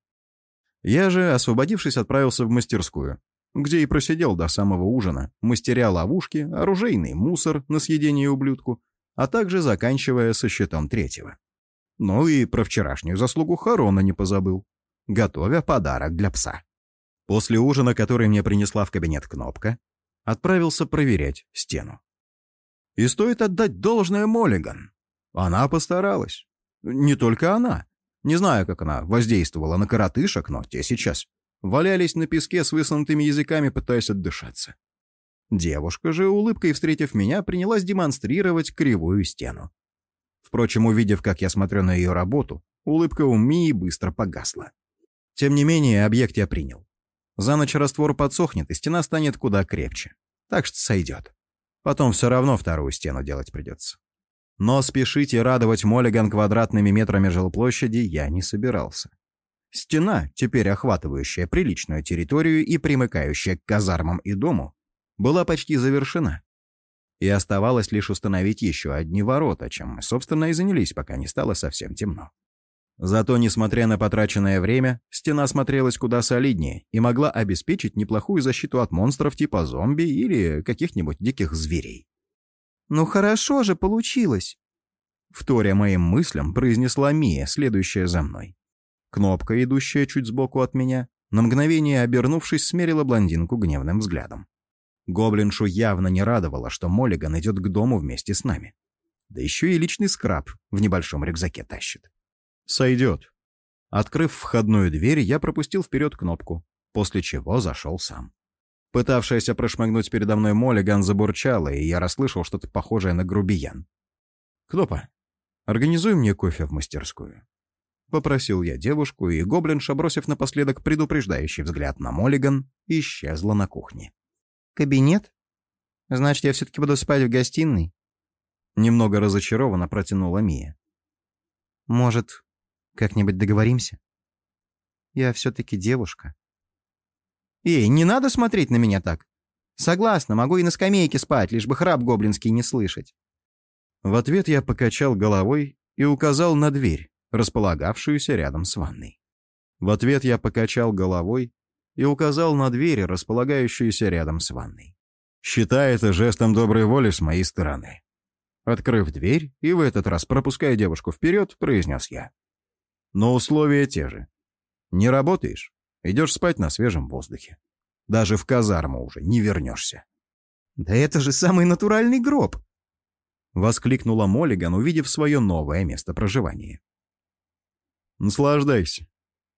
Я же, освободившись, отправился в мастерскую, где и просидел до самого ужина, мастеря ловушки, оружейный мусор на съедение ублюдку, а также заканчивая со счетом третьего. Ну и про вчерашнюю заслугу Харона не позабыл, готовя подарок для пса. После ужина, который мне принесла в кабинет кнопка, отправился проверять стену. И стоит отдать должное Моллиган. Она постаралась. Не только она. Не знаю, как она воздействовала на коротышек, но те сейчас валялись на песке с высунутыми языками, пытаясь отдышаться. Девушка же, улыбкой встретив меня, принялась демонстрировать кривую стену. Впрочем, увидев, как я смотрю на ее работу, улыбка у Мии быстро погасла. Тем не менее, объект я принял. За ночь раствор подсохнет, и стена станет куда крепче. Так что сойдет. Потом все равно вторую стену делать придется. Но спешить и радовать Моллиган квадратными метрами жилплощади я не собирался. Стена, теперь охватывающая приличную территорию и примыкающая к казармам и дому, была почти завершена. И оставалось лишь установить еще одни ворота, чем мы, собственно, и занялись, пока не стало совсем темно. Зато, несмотря на потраченное время, стена смотрелась куда солиднее и могла обеспечить неплохую защиту от монстров типа зомби или каких-нибудь диких зверей. «Ну хорошо же получилось!» Вторя моим мыслям, произнесла Мия, следующая за мной. Кнопка, идущая чуть сбоку от меня, на мгновение обернувшись, смерила блондинку гневным взглядом. Гоблиншу явно не радовало, что Моллиган идет к дому вместе с нами. Да еще и личный скраб в небольшом рюкзаке тащит. «Сойдет». Открыв входную дверь, я пропустил вперед кнопку, после чего зашел сам. Пытавшаяся прошмыгнуть передо мной Моллиган забурчала, и я расслышал что-то похожее на грубиян. «Кнопа, организуй мне кофе в мастерскую». Попросил я девушку, и гоблинша, бросив напоследок предупреждающий взгляд на Моллиган, исчезла на кухне. «Кабинет? Значит, я все-таки буду спать в гостиной?» Немного разочарованно протянула Мия. «Может, как-нибудь договоримся? Я все-таки девушка». «Эй, не надо смотреть на меня так. Согласна, могу и на скамейке спать, лишь бы храп гоблинский не слышать». В ответ я покачал головой и указал на дверь, располагавшуюся рядом с ванной. В ответ я покачал головой и указал на дверь, располагающуюся рядом с ванной. Считай это жестом доброй воли с моей стороны. Открыв дверь и в этот раз пропуская девушку вперед, произнес я. Но условия те же. Не работаешь, идешь спать на свежем воздухе. Даже в казарму уже не вернешься. «Да это же самый натуральный гроб!» — воскликнула Моллиган, увидев свое новое место проживания. «Наслаждайся.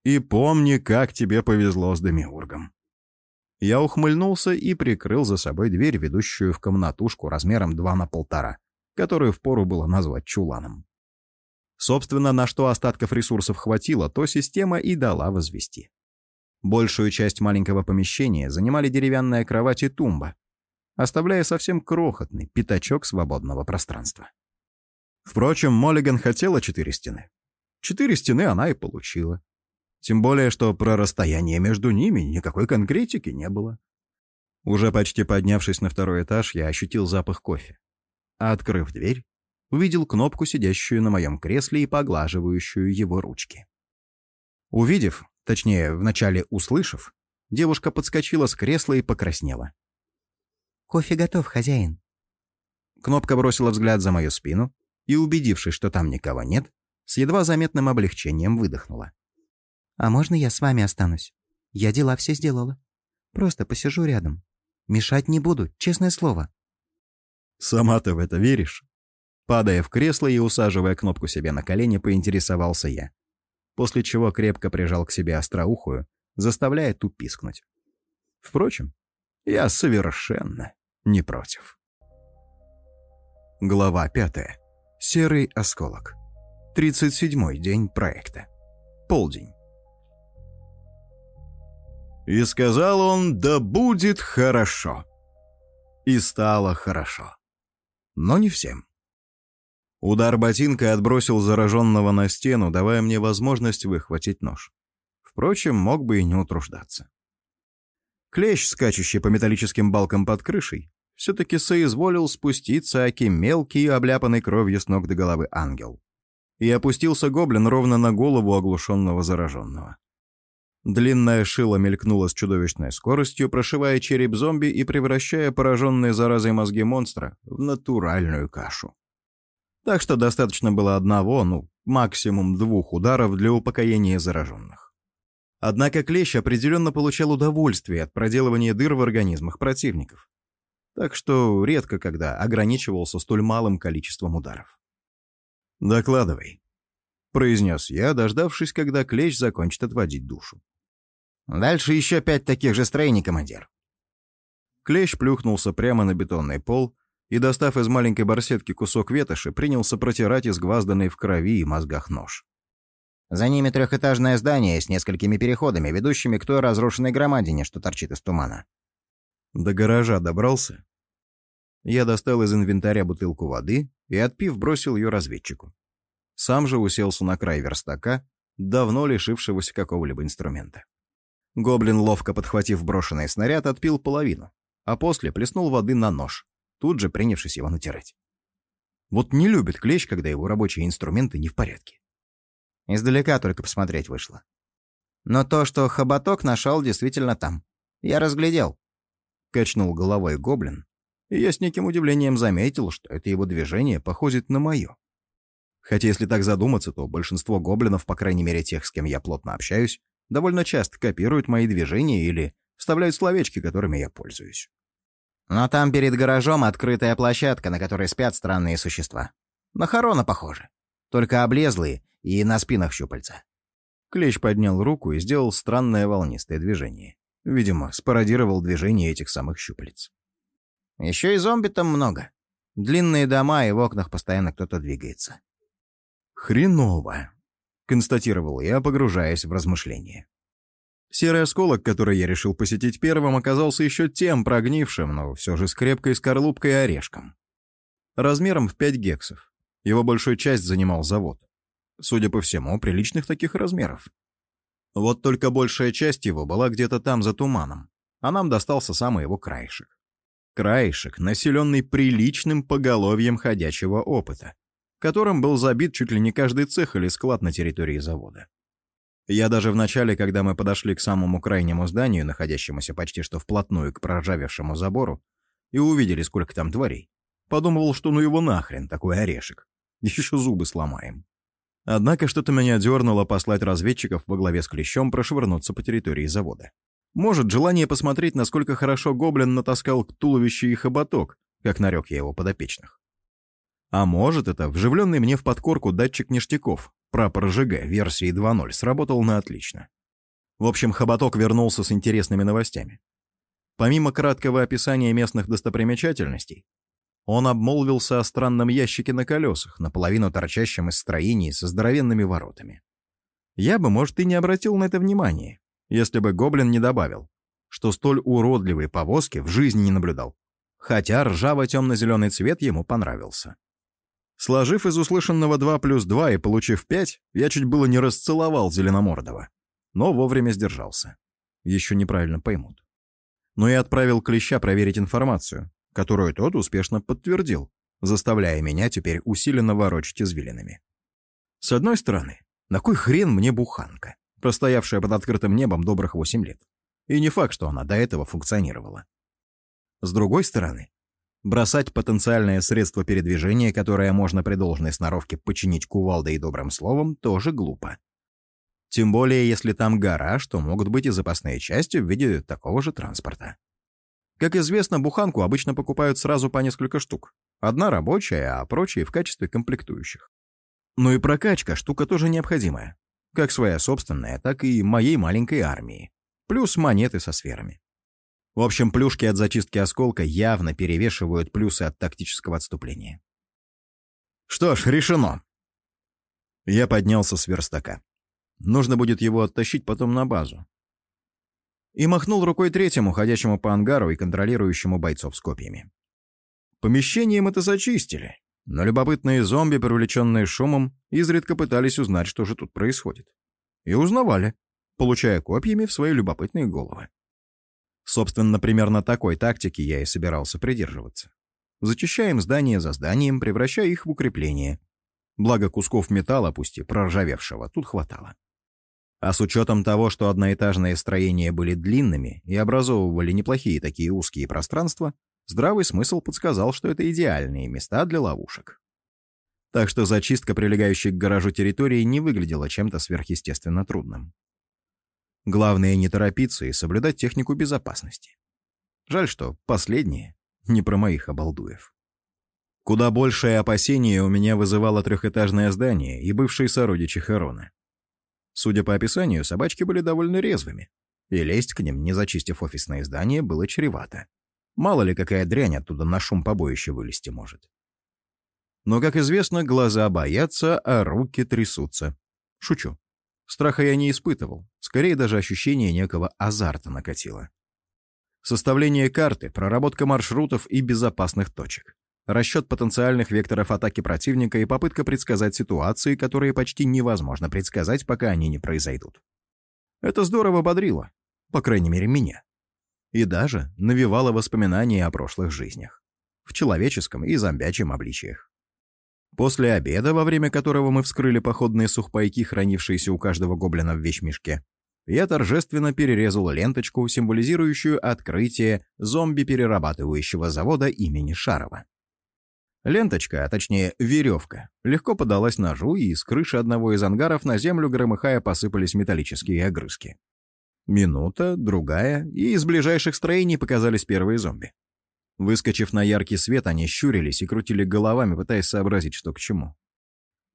И помни, как тебе повезло с Демиургом». Я ухмыльнулся и прикрыл за собой дверь, ведущую в комнатушку размером 2 на полтора, которую впору было назвать чуланом. Собственно, на что остатков ресурсов хватило, то система и дала возвести. Большую часть маленького помещения занимали деревянная кровать и тумба, оставляя совсем крохотный пятачок свободного пространства. Впрочем, Моллиган хотела четыре стены. Четыре стены она и получила. Тем более, что про расстояние между ними никакой конкретики не было. Уже почти поднявшись на второй этаж, я ощутил запах кофе. А открыв дверь, увидел кнопку, сидящую на моем кресле и поглаживающую его ручки. Увидев, точнее, вначале услышав, девушка подскочила с кресла и покраснела. «Кофе готов, хозяин». Кнопка бросила взгляд за мою спину и, убедившись, что там никого нет, с едва заметным облегчением выдохнула. «А можно я с вами останусь? Я дела все сделала. Просто посижу рядом. Мешать не буду, честное слово». «Сама ты в это веришь?» Падая в кресло и усаживая кнопку себе на колени, поинтересовался я. После чего крепко прижал к себе остроухую, заставляя ту пискнуть. Впрочем, я совершенно не против. Глава пятая. Серый осколок. 37-й день проекта. Полдень. И сказал он, да будет хорошо. И стало хорошо. Но не всем. Удар ботинка отбросил зараженного на стену, давая мне возможность выхватить нож. Впрочем, мог бы и не утруждаться. Клещ, скачущий по металлическим балкам под крышей, все-таки соизволил спуститься, аки мелкий, обляпанный кровью с ног до головы ангел. И опустился гоблин ровно на голову оглушенного зараженного. Длинная шила мелькнула с чудовищной скоростью, прошивая череп зомби и превращая пораженные заразой мозги монстра в натуральную кашу. Так что достаточно было одного, ну, максимум двух ударов для упокоения зараженных. Однако Клещ определенно получал удовольствие от проделывания дыр в организмах противников. Так что редко когда ограничивался столь малым количеством ударов. «Докладывай», — произнес я, дождавшись, когда Клещ закончит отводить душу. «Дальше еще пять таких же строений, командир». Клещ плюхнулся прямо на бетонный пол и, достав из маленькой барсетки кусок ветоши, принялся протирать изгвазданный в крови и мозгах нож. За ними трехэтажное здание с несколькими переходами, ведущими к той разрушенной громадине, что торчит из тумана. До гаража добрался. Я достал из инвентаря бутылку воды и, отпив, бросил ее разведчику. Сам же уселся на край верстака, давно лишившегося какого-либо инструмента. Гоблин, ловко подхватив брошенный снаряд, отпил половину, а после плеснул воды на нож, тут же принявшись его натирать. Вот не любит клещ, когда его рабочие инструменты не в порядке. Издалека только посмотреть вышло. Но то, что хоботок нашел, действительно там. Я разглядел. Качнул головой гоблин, и я с неким удивлением заметил, что это его движение походит на мое. Хотя если так задуматься, то большинство гоблинов, по крайней мере тех, с кем я плотно общаюсь, довольно часто копируют мои движения или вставляют словечки, которыми я пользуюсь. Но там перед гаражом открытая площадка, на которой спят странные существа. На хорона похоже. Только облезлые и на спинах щупальца. Клещ поднял руку и сделал странное волнистое движение. Видимо, спародировал движение этих самых щупалец. Еще и зомби там много. Длинные дома, и в окнах постоянно кто-то двигается. Хреново. — констатировал я, погружаясь в размышления. Серый осколок, который я решил посетить первым, оказался еще тем прогнившим, но все же с крепкой скорлупкой и орешком. Размером в 5 гексов. Его большую часть занимал завод. Судя по всему, приличных таких размеров. Вот только большая часть его была где-то там за туманом, а нам достался самый его краешек. Краешек, населенный приличным поголовьем ходячего опыта, которым был забит чуть ли не каждый цех или склад на территории завода. Я даже в начале, когда мы подошли к самому крайнему зданию, находящемуся почти что вплотную к проржавевшему забору, и увидели, сколько там тварей, подумывал, что ну его нахрен, такой орешек. Еще зубы сломаем. Однако что-то меня дернуло послать разведчиков во главе с клещом прошвырнуться по территории завода. Может, желание посмотреть, насколько хорошо гоблин натаскал к туловищу и хоботок, как нарек я его подопечных. А может, это вживленный мне в подкорку датчик ништяков, прапор ЖГ версии 2.0, сработал на отлично. В общем, хоботок вернулся с интересными новостями. Помимо краткого описания местных достопримечательностей, он обмолвился о странном ящике на колесах, наполовину торчащем из строений со здоровенными воротами. Я бы, может, и не обратил на это внимания, если бы гоблин не добавил, что столь уродливой повозки в жизни не наблюдал, хотя ржаво-темно-зеленый цвет ему понравился. Сложив из услышанного 2 плюс 2 и получив 5, я чуть было не расцеловал Зеленомордова, но вовремя сдержался. Еще неправильно поймут. Но и отправил Клеща проверить информацию, которую тот успешно подтвердил, заставляя меня теперь усиленно ворочать извилинами. С одной стороны, на кой хрен мне буханка? Простоявшая под открытым небом добрых 8 лет. И не факт, что она до этого функционировала. С другой стороны, бросать потенциальное средство передвижения, которое можно при должной сноровке починить кувалдой и добрым словом, тоже глупо. Тем более, если там гараж, то могут быть и запасные части в виде такого же транспорта. Как известно, буханку обычно покупают сразу по несколько штук. Одна рабочая, а прочие в качестве комплектующих. Ну и прокачка — штука тоже необходимая. Как своя собственная, так и моей маленькой армии. Плюс монеты со сферами. В общем, плюшки от зачистки осколка явно перевешивают плюсы от тактического отступления. Что ж, решено. Я поднялся с верстака. Нужно будет его оттащить потом на базу. И махнул рукой третьему, ходящему по ангару и контролирующему бойцов с копьями. Помещение мы-то зачистили. Но любопытные зомби, привлеченные шумом, изредка пытались узнать, что же тут происходит. И узнавали, получая копьями в свои любопытные головы. Собственно, примерно такой тактики я и собирался придерживаться. Зачищаем здание за зданием, превращая их в укрепление. Благо кусков металла, пусть и проржавевшего, тут хватало. А с учетом того, что одноэтажные строения были длинными и образовывали неплохие такие узкие пространства, Здравый смысл подсказал, что это идеальные места для ловушек. Так что зачистка прилегающей к гаражу территории не выглядела чем-то сверхъестественно трудным. Главное не торопиться и соблюдать технику безопасности. Жаль, что последнее не про моих обалдуев. Куда большее опасение у меня вызывало трехэтажное здание и бывшие сородичи Херона. Судя по описанию, собачки были довольно резвыми, и лезть к ним, не зачистив офисное здание, было чревато. Мало ли какая дрянь оттуда на шум побоища вылезти может. Но, как известно, глаза боятся, а руки трясутся. Шучу. Страха я не испытывал, скорее даже ощущение некого азарта накатило. Составление карты, проработка маршрутов и безопасных точек, расчет потенциальных векторов атаки противника и попытка предсказать ситуации, которые почти невозможно предсказать, пока они не произойдут. Это здорово бодрило, по крайней мере, меня и даже навевало воспоминания о прошлых жизнях, в человеческом и зомбячьем обличиях. После обеда, во время которого мы вскрыли походные сухпайки, хранившиеся у каждого гоблина в вещмешке, я торжественно перерезал ленточку, символизирующую открытие зомби-перерабатывающего завода имени Шарова. Ленточка, а точнее веревка, легко подалась ножу, и с крыши одного из ангаров на землю громыхая посыпались металлические огрызки. Минута, другая, и из ближайших строений показались первые зомби. Выскочив на яркий свет, они щурились и крутили головами, пытаясь сообразить, что к чему.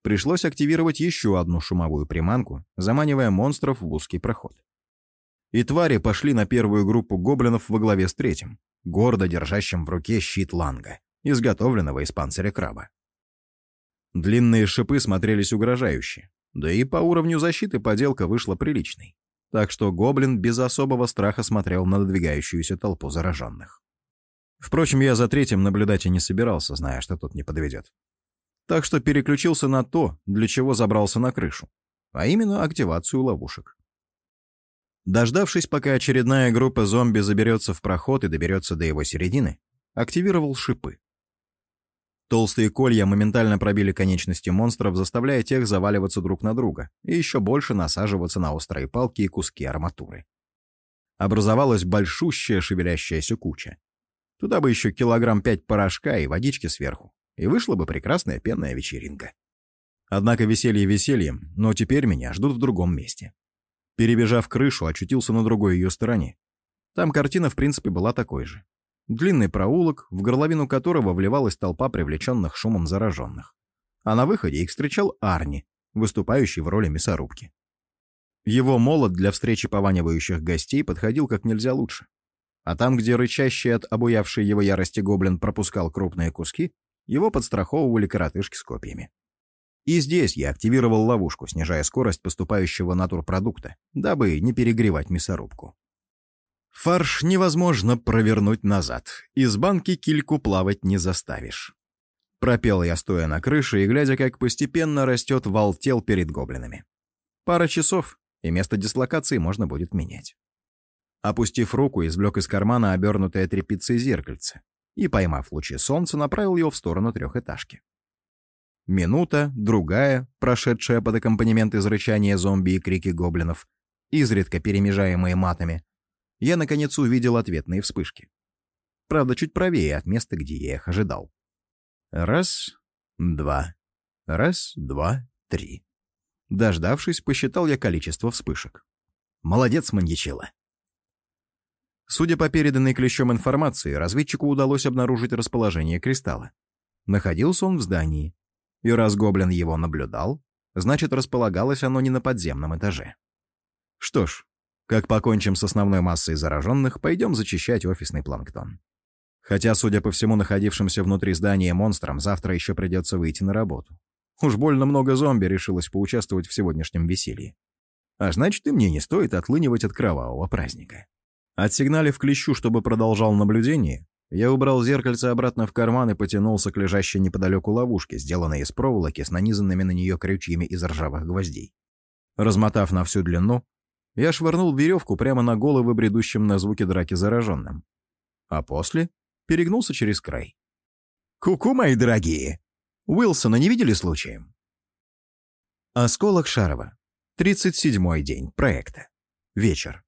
Пришлось активировать еще одну шумовую приманку, заманивая монстров в узкий проход. И твари пошли на первую группу гоблинов во главе с третьим, гордо держащим в руке щит ланга, изготовленного из панциря краба. Длинные шипы смотрелись угрожающе, Да и по уровню защиты поделка вышла приличной. Так что гоблин без особого страха смотрел на надвигающуюся толпу зараженных. Впрочем, я за третьим наблюдать и не собирался, зная, что тут не подведет. Так что переключился на то, для чего забрался на крышу, а именно активацию ловушек. Дождавшись, пока очередная группа зомби заберется в проход и доберется до его середины, активировал шипы. Толстые колья моментально пробили конечности монстров, заставляя тех заваливаться друг на друга и еще больше насаживаться на острые палки и куски арматуры. Образовалась большущая шевелящаяся куча. Туда бы еще килограмм пять порошка и водички сверху, и вышла бы прекрасная пенная вечеринка. Однако веселье весельем, но теперь меня ждут в другом месте. Перебежав крышу, очутился на другой ее стороне. Там картина, в принципе, была такой же. Длинный проулок, в горловину которого вливалась толпа привлеченных шумом зараженных. А на выходе их встречал Арни, выступающий в роли мясорубки. Его молот для встречи пованивающих гостей подходил как нельзя лучше. А там, где рычащий от обуявшей его ярости гоблин пропускал крупные куски, его подстраховывали коротышки с копьями. И здесь я активировал ловушку, снижая скорость поступающего натурпродукта, дабы не перегревать мясорубку. Фарш невозможно провернуть назад. Из банки кильку плавать не заставишь. Пропел я, стоя на крыше и глядя, как постепенно растет вал тел перед гоблинами. Пара часов, и место дислокации можно будет менять. Опустив руку, извлек из кармана обернутое тряпицей зеркальце и, поймав лучи солнца, направил его в сторону трехэтажки. Минута, другая, прошедшая под аккомпанемент из рычания зомби и крики гоблинов, изредка перемежаемые матами, я, наконец, увидел ответные вспышки. Правда, чуть правее от места, где я их ожидал. Раз, два, раз, два, три. Дождавшись, посчитал я количество вспышек. Молодец, маньячила. Судя по переданной клещом информации, разведчику удалось обнаружить расположение кристалла. Находился он в здании. И раз гоблин его наблюдал, значит, располагалось оно не на подземном этаже. Что ж, как покончим с основной массой зараженных, пойдем зачищать офисный планктон. Хотя, судя по всему находившимся внутри здания монстрам, завтра еще придется выйти на работу. Уж больно много зомби решилось поучаствовать в сегодняшнем веселье. А значит, и мне не стоит отлынивать от кровавого праздника. Отсигналив клещу, чтобы продолжал наблюдение, я убрал зеркальце обратно в карман и потянулся к лежащей неподалеку ловушке, сделанной из проволоки с нанизанными на нее крючьями из ржавых гвоздей. Размотав на всю длину, я швырнул веревку прямо на головы бредущим на звуки драки зараженным. А после перегнулся через край. «Ку-ку, мои дорогие! Уилсона не видели случаем?» Осколок Шарова. 37-й день проекта. Вечер.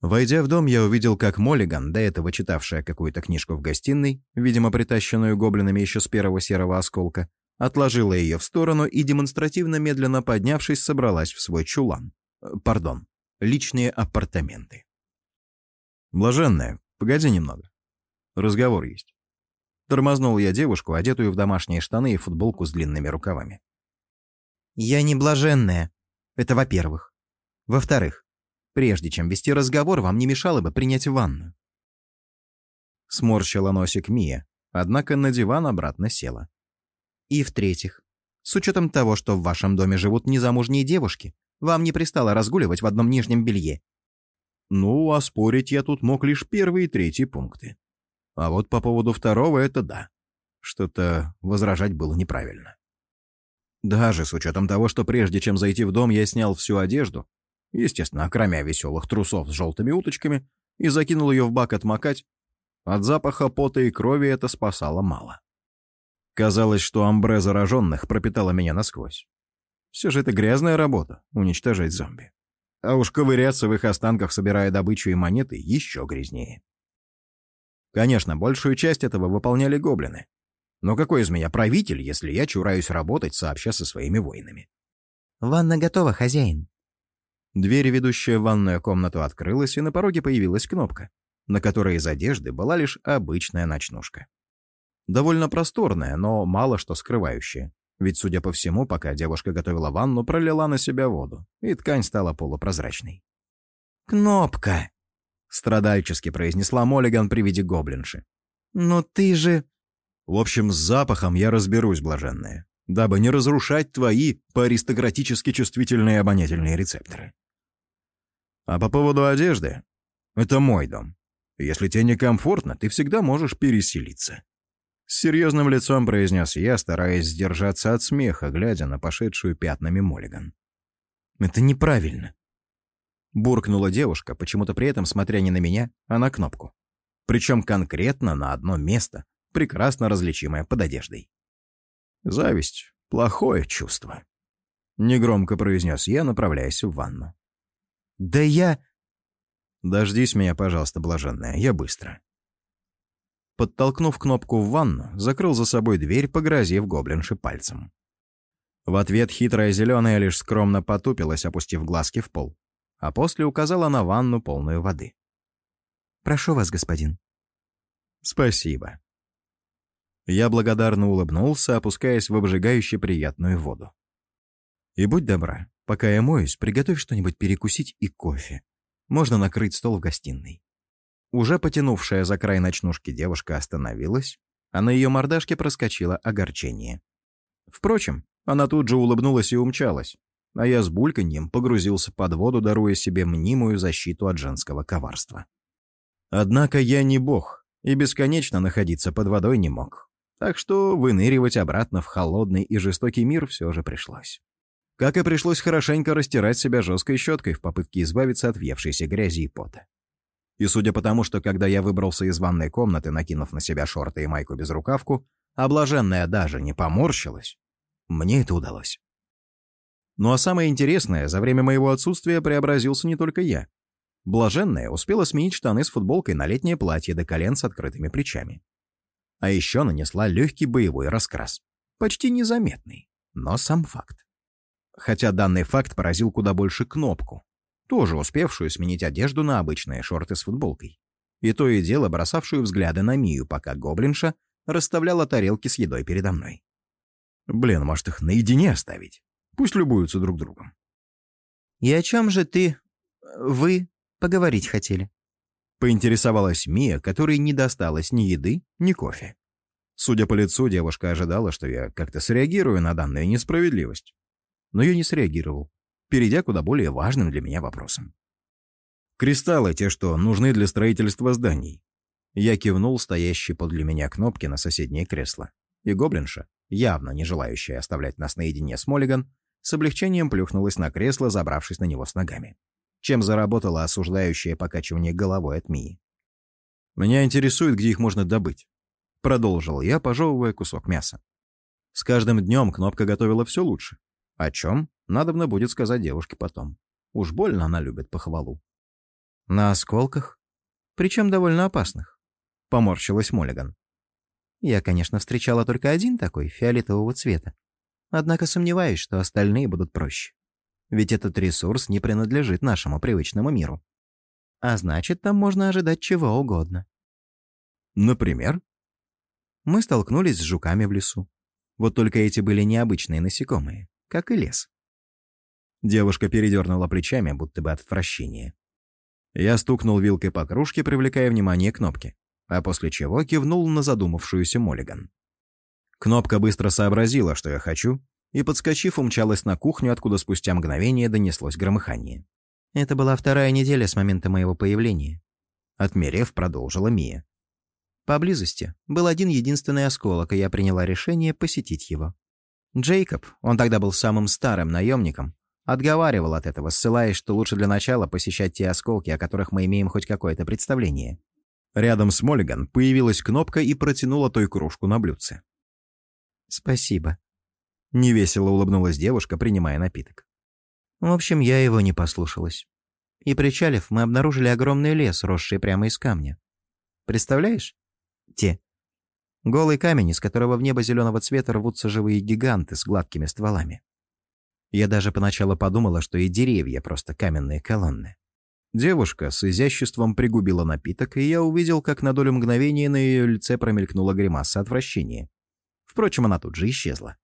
Войдя в дом, я увидел, как Моллиган, до этого читавшая какую-то книжку в гостиной, видимо, притащенную гоблинами еще с первого серого осколка, отложила ее в сторону и, демонстративно медленно поднявшись, собралась в свой чулан. Пардон, личные апартаменты. Блаженная, погоди немного. Разговор есть. Тормознул я девушку, одетую в домашние штаны и футболку с длинными рукавами. «Я не блаженная. Это во-первых. Во-вторых, прежде чем вести разговор, вам не мешало бы принять ванну». Сморщила носик Мия, однако на диван обратно села. «И в-третьих, с учетом того, что в вашем доме живут незамужние девушки, вам не пристало разгуливать в одном нижнем белье». Ну, а спорить я тут мог лишь первые и третьи пункты. А вот по поводу второго — это да. Что-то возражать было неправильно. Даже с учетом того, что прежде чем зайти в дом, я снял всю одежду, естественно, кроме веселых трусов с желтыми уточками, и закинул ее в бак отмокать, от запаха пота и крови это спасало мало. Казалось, что амбре зараженных пропитало меня насквозь. Все же это грязная работа — уничтожать зомби. А уж ковыряться в их останках, собирая добычу и монеты, еще грязнее. Конечно, большую часть этого выполняли гоблины. Но какой из меня правитель, если я чураюсь работать сообща со своими воинами? «Ванна готова, хозяин». Дверь, ведущая в ванную комнату, открылась, и на пороге появилась кнопка, на которой из одежды была лишь обычная ночнушка. Довольно просторная, но мало что скрывающая. Ведь, судя по всему, пока девушка готовила ванну, пролила на себя воду, и ткань стала полупрозрачной. «Кнопка!» — страдальчески произнесла Моллиган при виде гоблинши. «Но ты же...» «В общем, с запахом я разберусь, блаженная. дабы не разрушать твои по-аристократически чувствительные обонятельные рецепторы. А по поводу одежды — это мой дом. Если тебе некомфортно, ты всегда можешь переселиться. С серьезным лицом произнес я, стараясь сдержаться от смеха, глядя на пошедшую пятнами Моллиган. «Это неправильно», — буркнула девушка, почему-то при этом смотря не на меня, а на кнопку. Причем конкретно на одно место, прекрасно различимое под одеждой. «Зависть — плохое чувство», — негромко произнес я, направляясь в ванну. «Да я...» «Дождись меня, пожалуйста, блаженная, я быстро». Подтолкнув кнопку в ванну, закрыл за собой дверь, погрозив гоблинши пальцем. В ответ хитрая зеленая лишь скромно потупилась, опустив глазки в пол, а после указала на ванну, полную воды. «Прошу вас, господин». «Спасибо». Я благодарно улыбнулся, опускаясь в обжигающе приятную воду. «И будь добра, пока я моюсь, приготовь что-нибудь перекусить и кофе. Можно накрыть стол в гостиной». Уже потянувшая за край ночнушки девушка остановилась, а на ее мордашке проскочило огорчение. Впрочем, она тут же улыбнулась и умчалась, а я с бульканьем погрузился под воду, даруя себе мнимую защиту от женского коварства. Однако я не бог и бесконечно находиться под водой не мог, так что выныривать обратно в холодный и жестокий мир все же пришлось. Как и пришлось хорошенько растирать себя жесткой щеткой в попытке избавиться от въевшейся грязи и пота. И судя по тому, что когда я выбрался из ванной комнаты, накинув на себя шорты и майку без рукавку, облаженная даже не поморщилась, мне это удалось. Ну а самое интересное, за время моего отсутствия преобразился не только я. Блаженная успела сменить штаны с футболкой на летнее платье до колен с открытыми плечами. А еще нанесла легкий боевой раскрас. Почти незаметный, но сам факт. Хотя данный факт поразил куда больше кнопку, тоже успевшую сменить одежду на обычные шорты с футболкой. И то и дело бросавшую взгляды на Мию, пока гоблинша расставляла тарелки с едой передо мной. Блин, может их наедине оставить? Пусть любуются друг другом. «И о чем же ты... вы поговорить хотели?» Поинтересовалась Мия, которой не досталось ни еды, ни кофе. Судя по лицу, девушка ожидала, что я как-то среагирую на данную несправедливость. Но я не среагировал перейдя куда более важным для меня вопросом. Кристаллы, те, что нужны для строительства зданий. Я кивнул стоящий подле меня кнопки на соседнее кресло. И гоблинша, явно не желающая оставлять нас наедине с Моллиган, с облегчением плюхнулась на кресло, забравшись на него с ногами. Чем заработала осуждающее покачивание головой от Мии. «Меня интересует, где их можно добыть», — продолжил я, пожевывая кусок мяса. С каждым днем кнопка готовила все лучше. О чем Надобно будет сказать девушке потом. Уж больно она любит похвалу. На осколках? Причем довольно опасных. Поморщилась Моллиган. Я, конечно, встречала только один такой, фиолетового цвета. Однако сомневаюсь, что остальные будут проще. Ведь этот ресурс не принадлежит нашему привычному миру. А значит, там можно ожидать чего угодно. Например? Мы столкнулись с жуками в лесу. Вот только эти были необычные насекомые, как и лес. Девушка передернула плечами, будто бы от отвращения. Я стукнул вилкой по кружке, привлекая внимание кнопки, а после чего кивнул на задумавшуюся Моллиган. Кнопка быстро сообразила, что я хочу, и, подскочив, умчалась на кухню, откуда спустя мгновение донеслось громыхание. Это была вторая неделя с момента моего появления. Отмерев, продолжила Мия. Поблизости был один единственный осколок, и я приняла решение посетить его. Джейкоб, он тогда был самым старым наемником, Отговаривал от этого, ссылаясь, что лучше для начала посещать те осколки, о которых мы имеем хоть какое-то представление. Рядом с Моллиган появилась кнопка и протянула той кружку на блюдце. «Спасибо», — невесело улыбнулась девушка, принимая напиток. В общем, я его не послушалась. И причалив, мы обнаружили огромный лес, росший прямо из камня. Представляешь? Те. Голый камень, из которого в небо зеленого цвета рвутся живые гиганты с гладкими стволами. Я даже поначалу подумала, что и деревья просто каменные колонны. Девушка с изяществом пригубила напиток, и я увидел, как на долю мгновения на ее лице промелькнула гримаса отвращения. Впрочем, она тут же исчезла.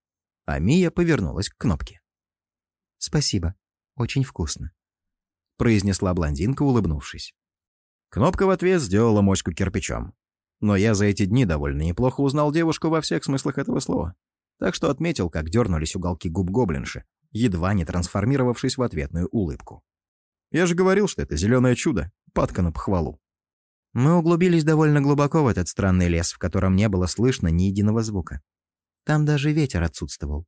А Мия повернулась к кнопке. «Спасибо. Очень вкусно», — произнесла блондинка, улыбнувшись. Кнопка в ответ сделала мочку кирпичом. Но я за эти дни довольно неплохо узнал девушку во всех смыслах этого слова. так что отметил, как дернулись уголки губ гоблинши, едва не трансформировавшись в ответную улыбку. Я же говорил, что это зеленое чудо, падка на похвалу. Мы углубились довольно глубоко в этот странный лес, в котором не было слышно ни единого звука. Там даже ветер отсутствовал.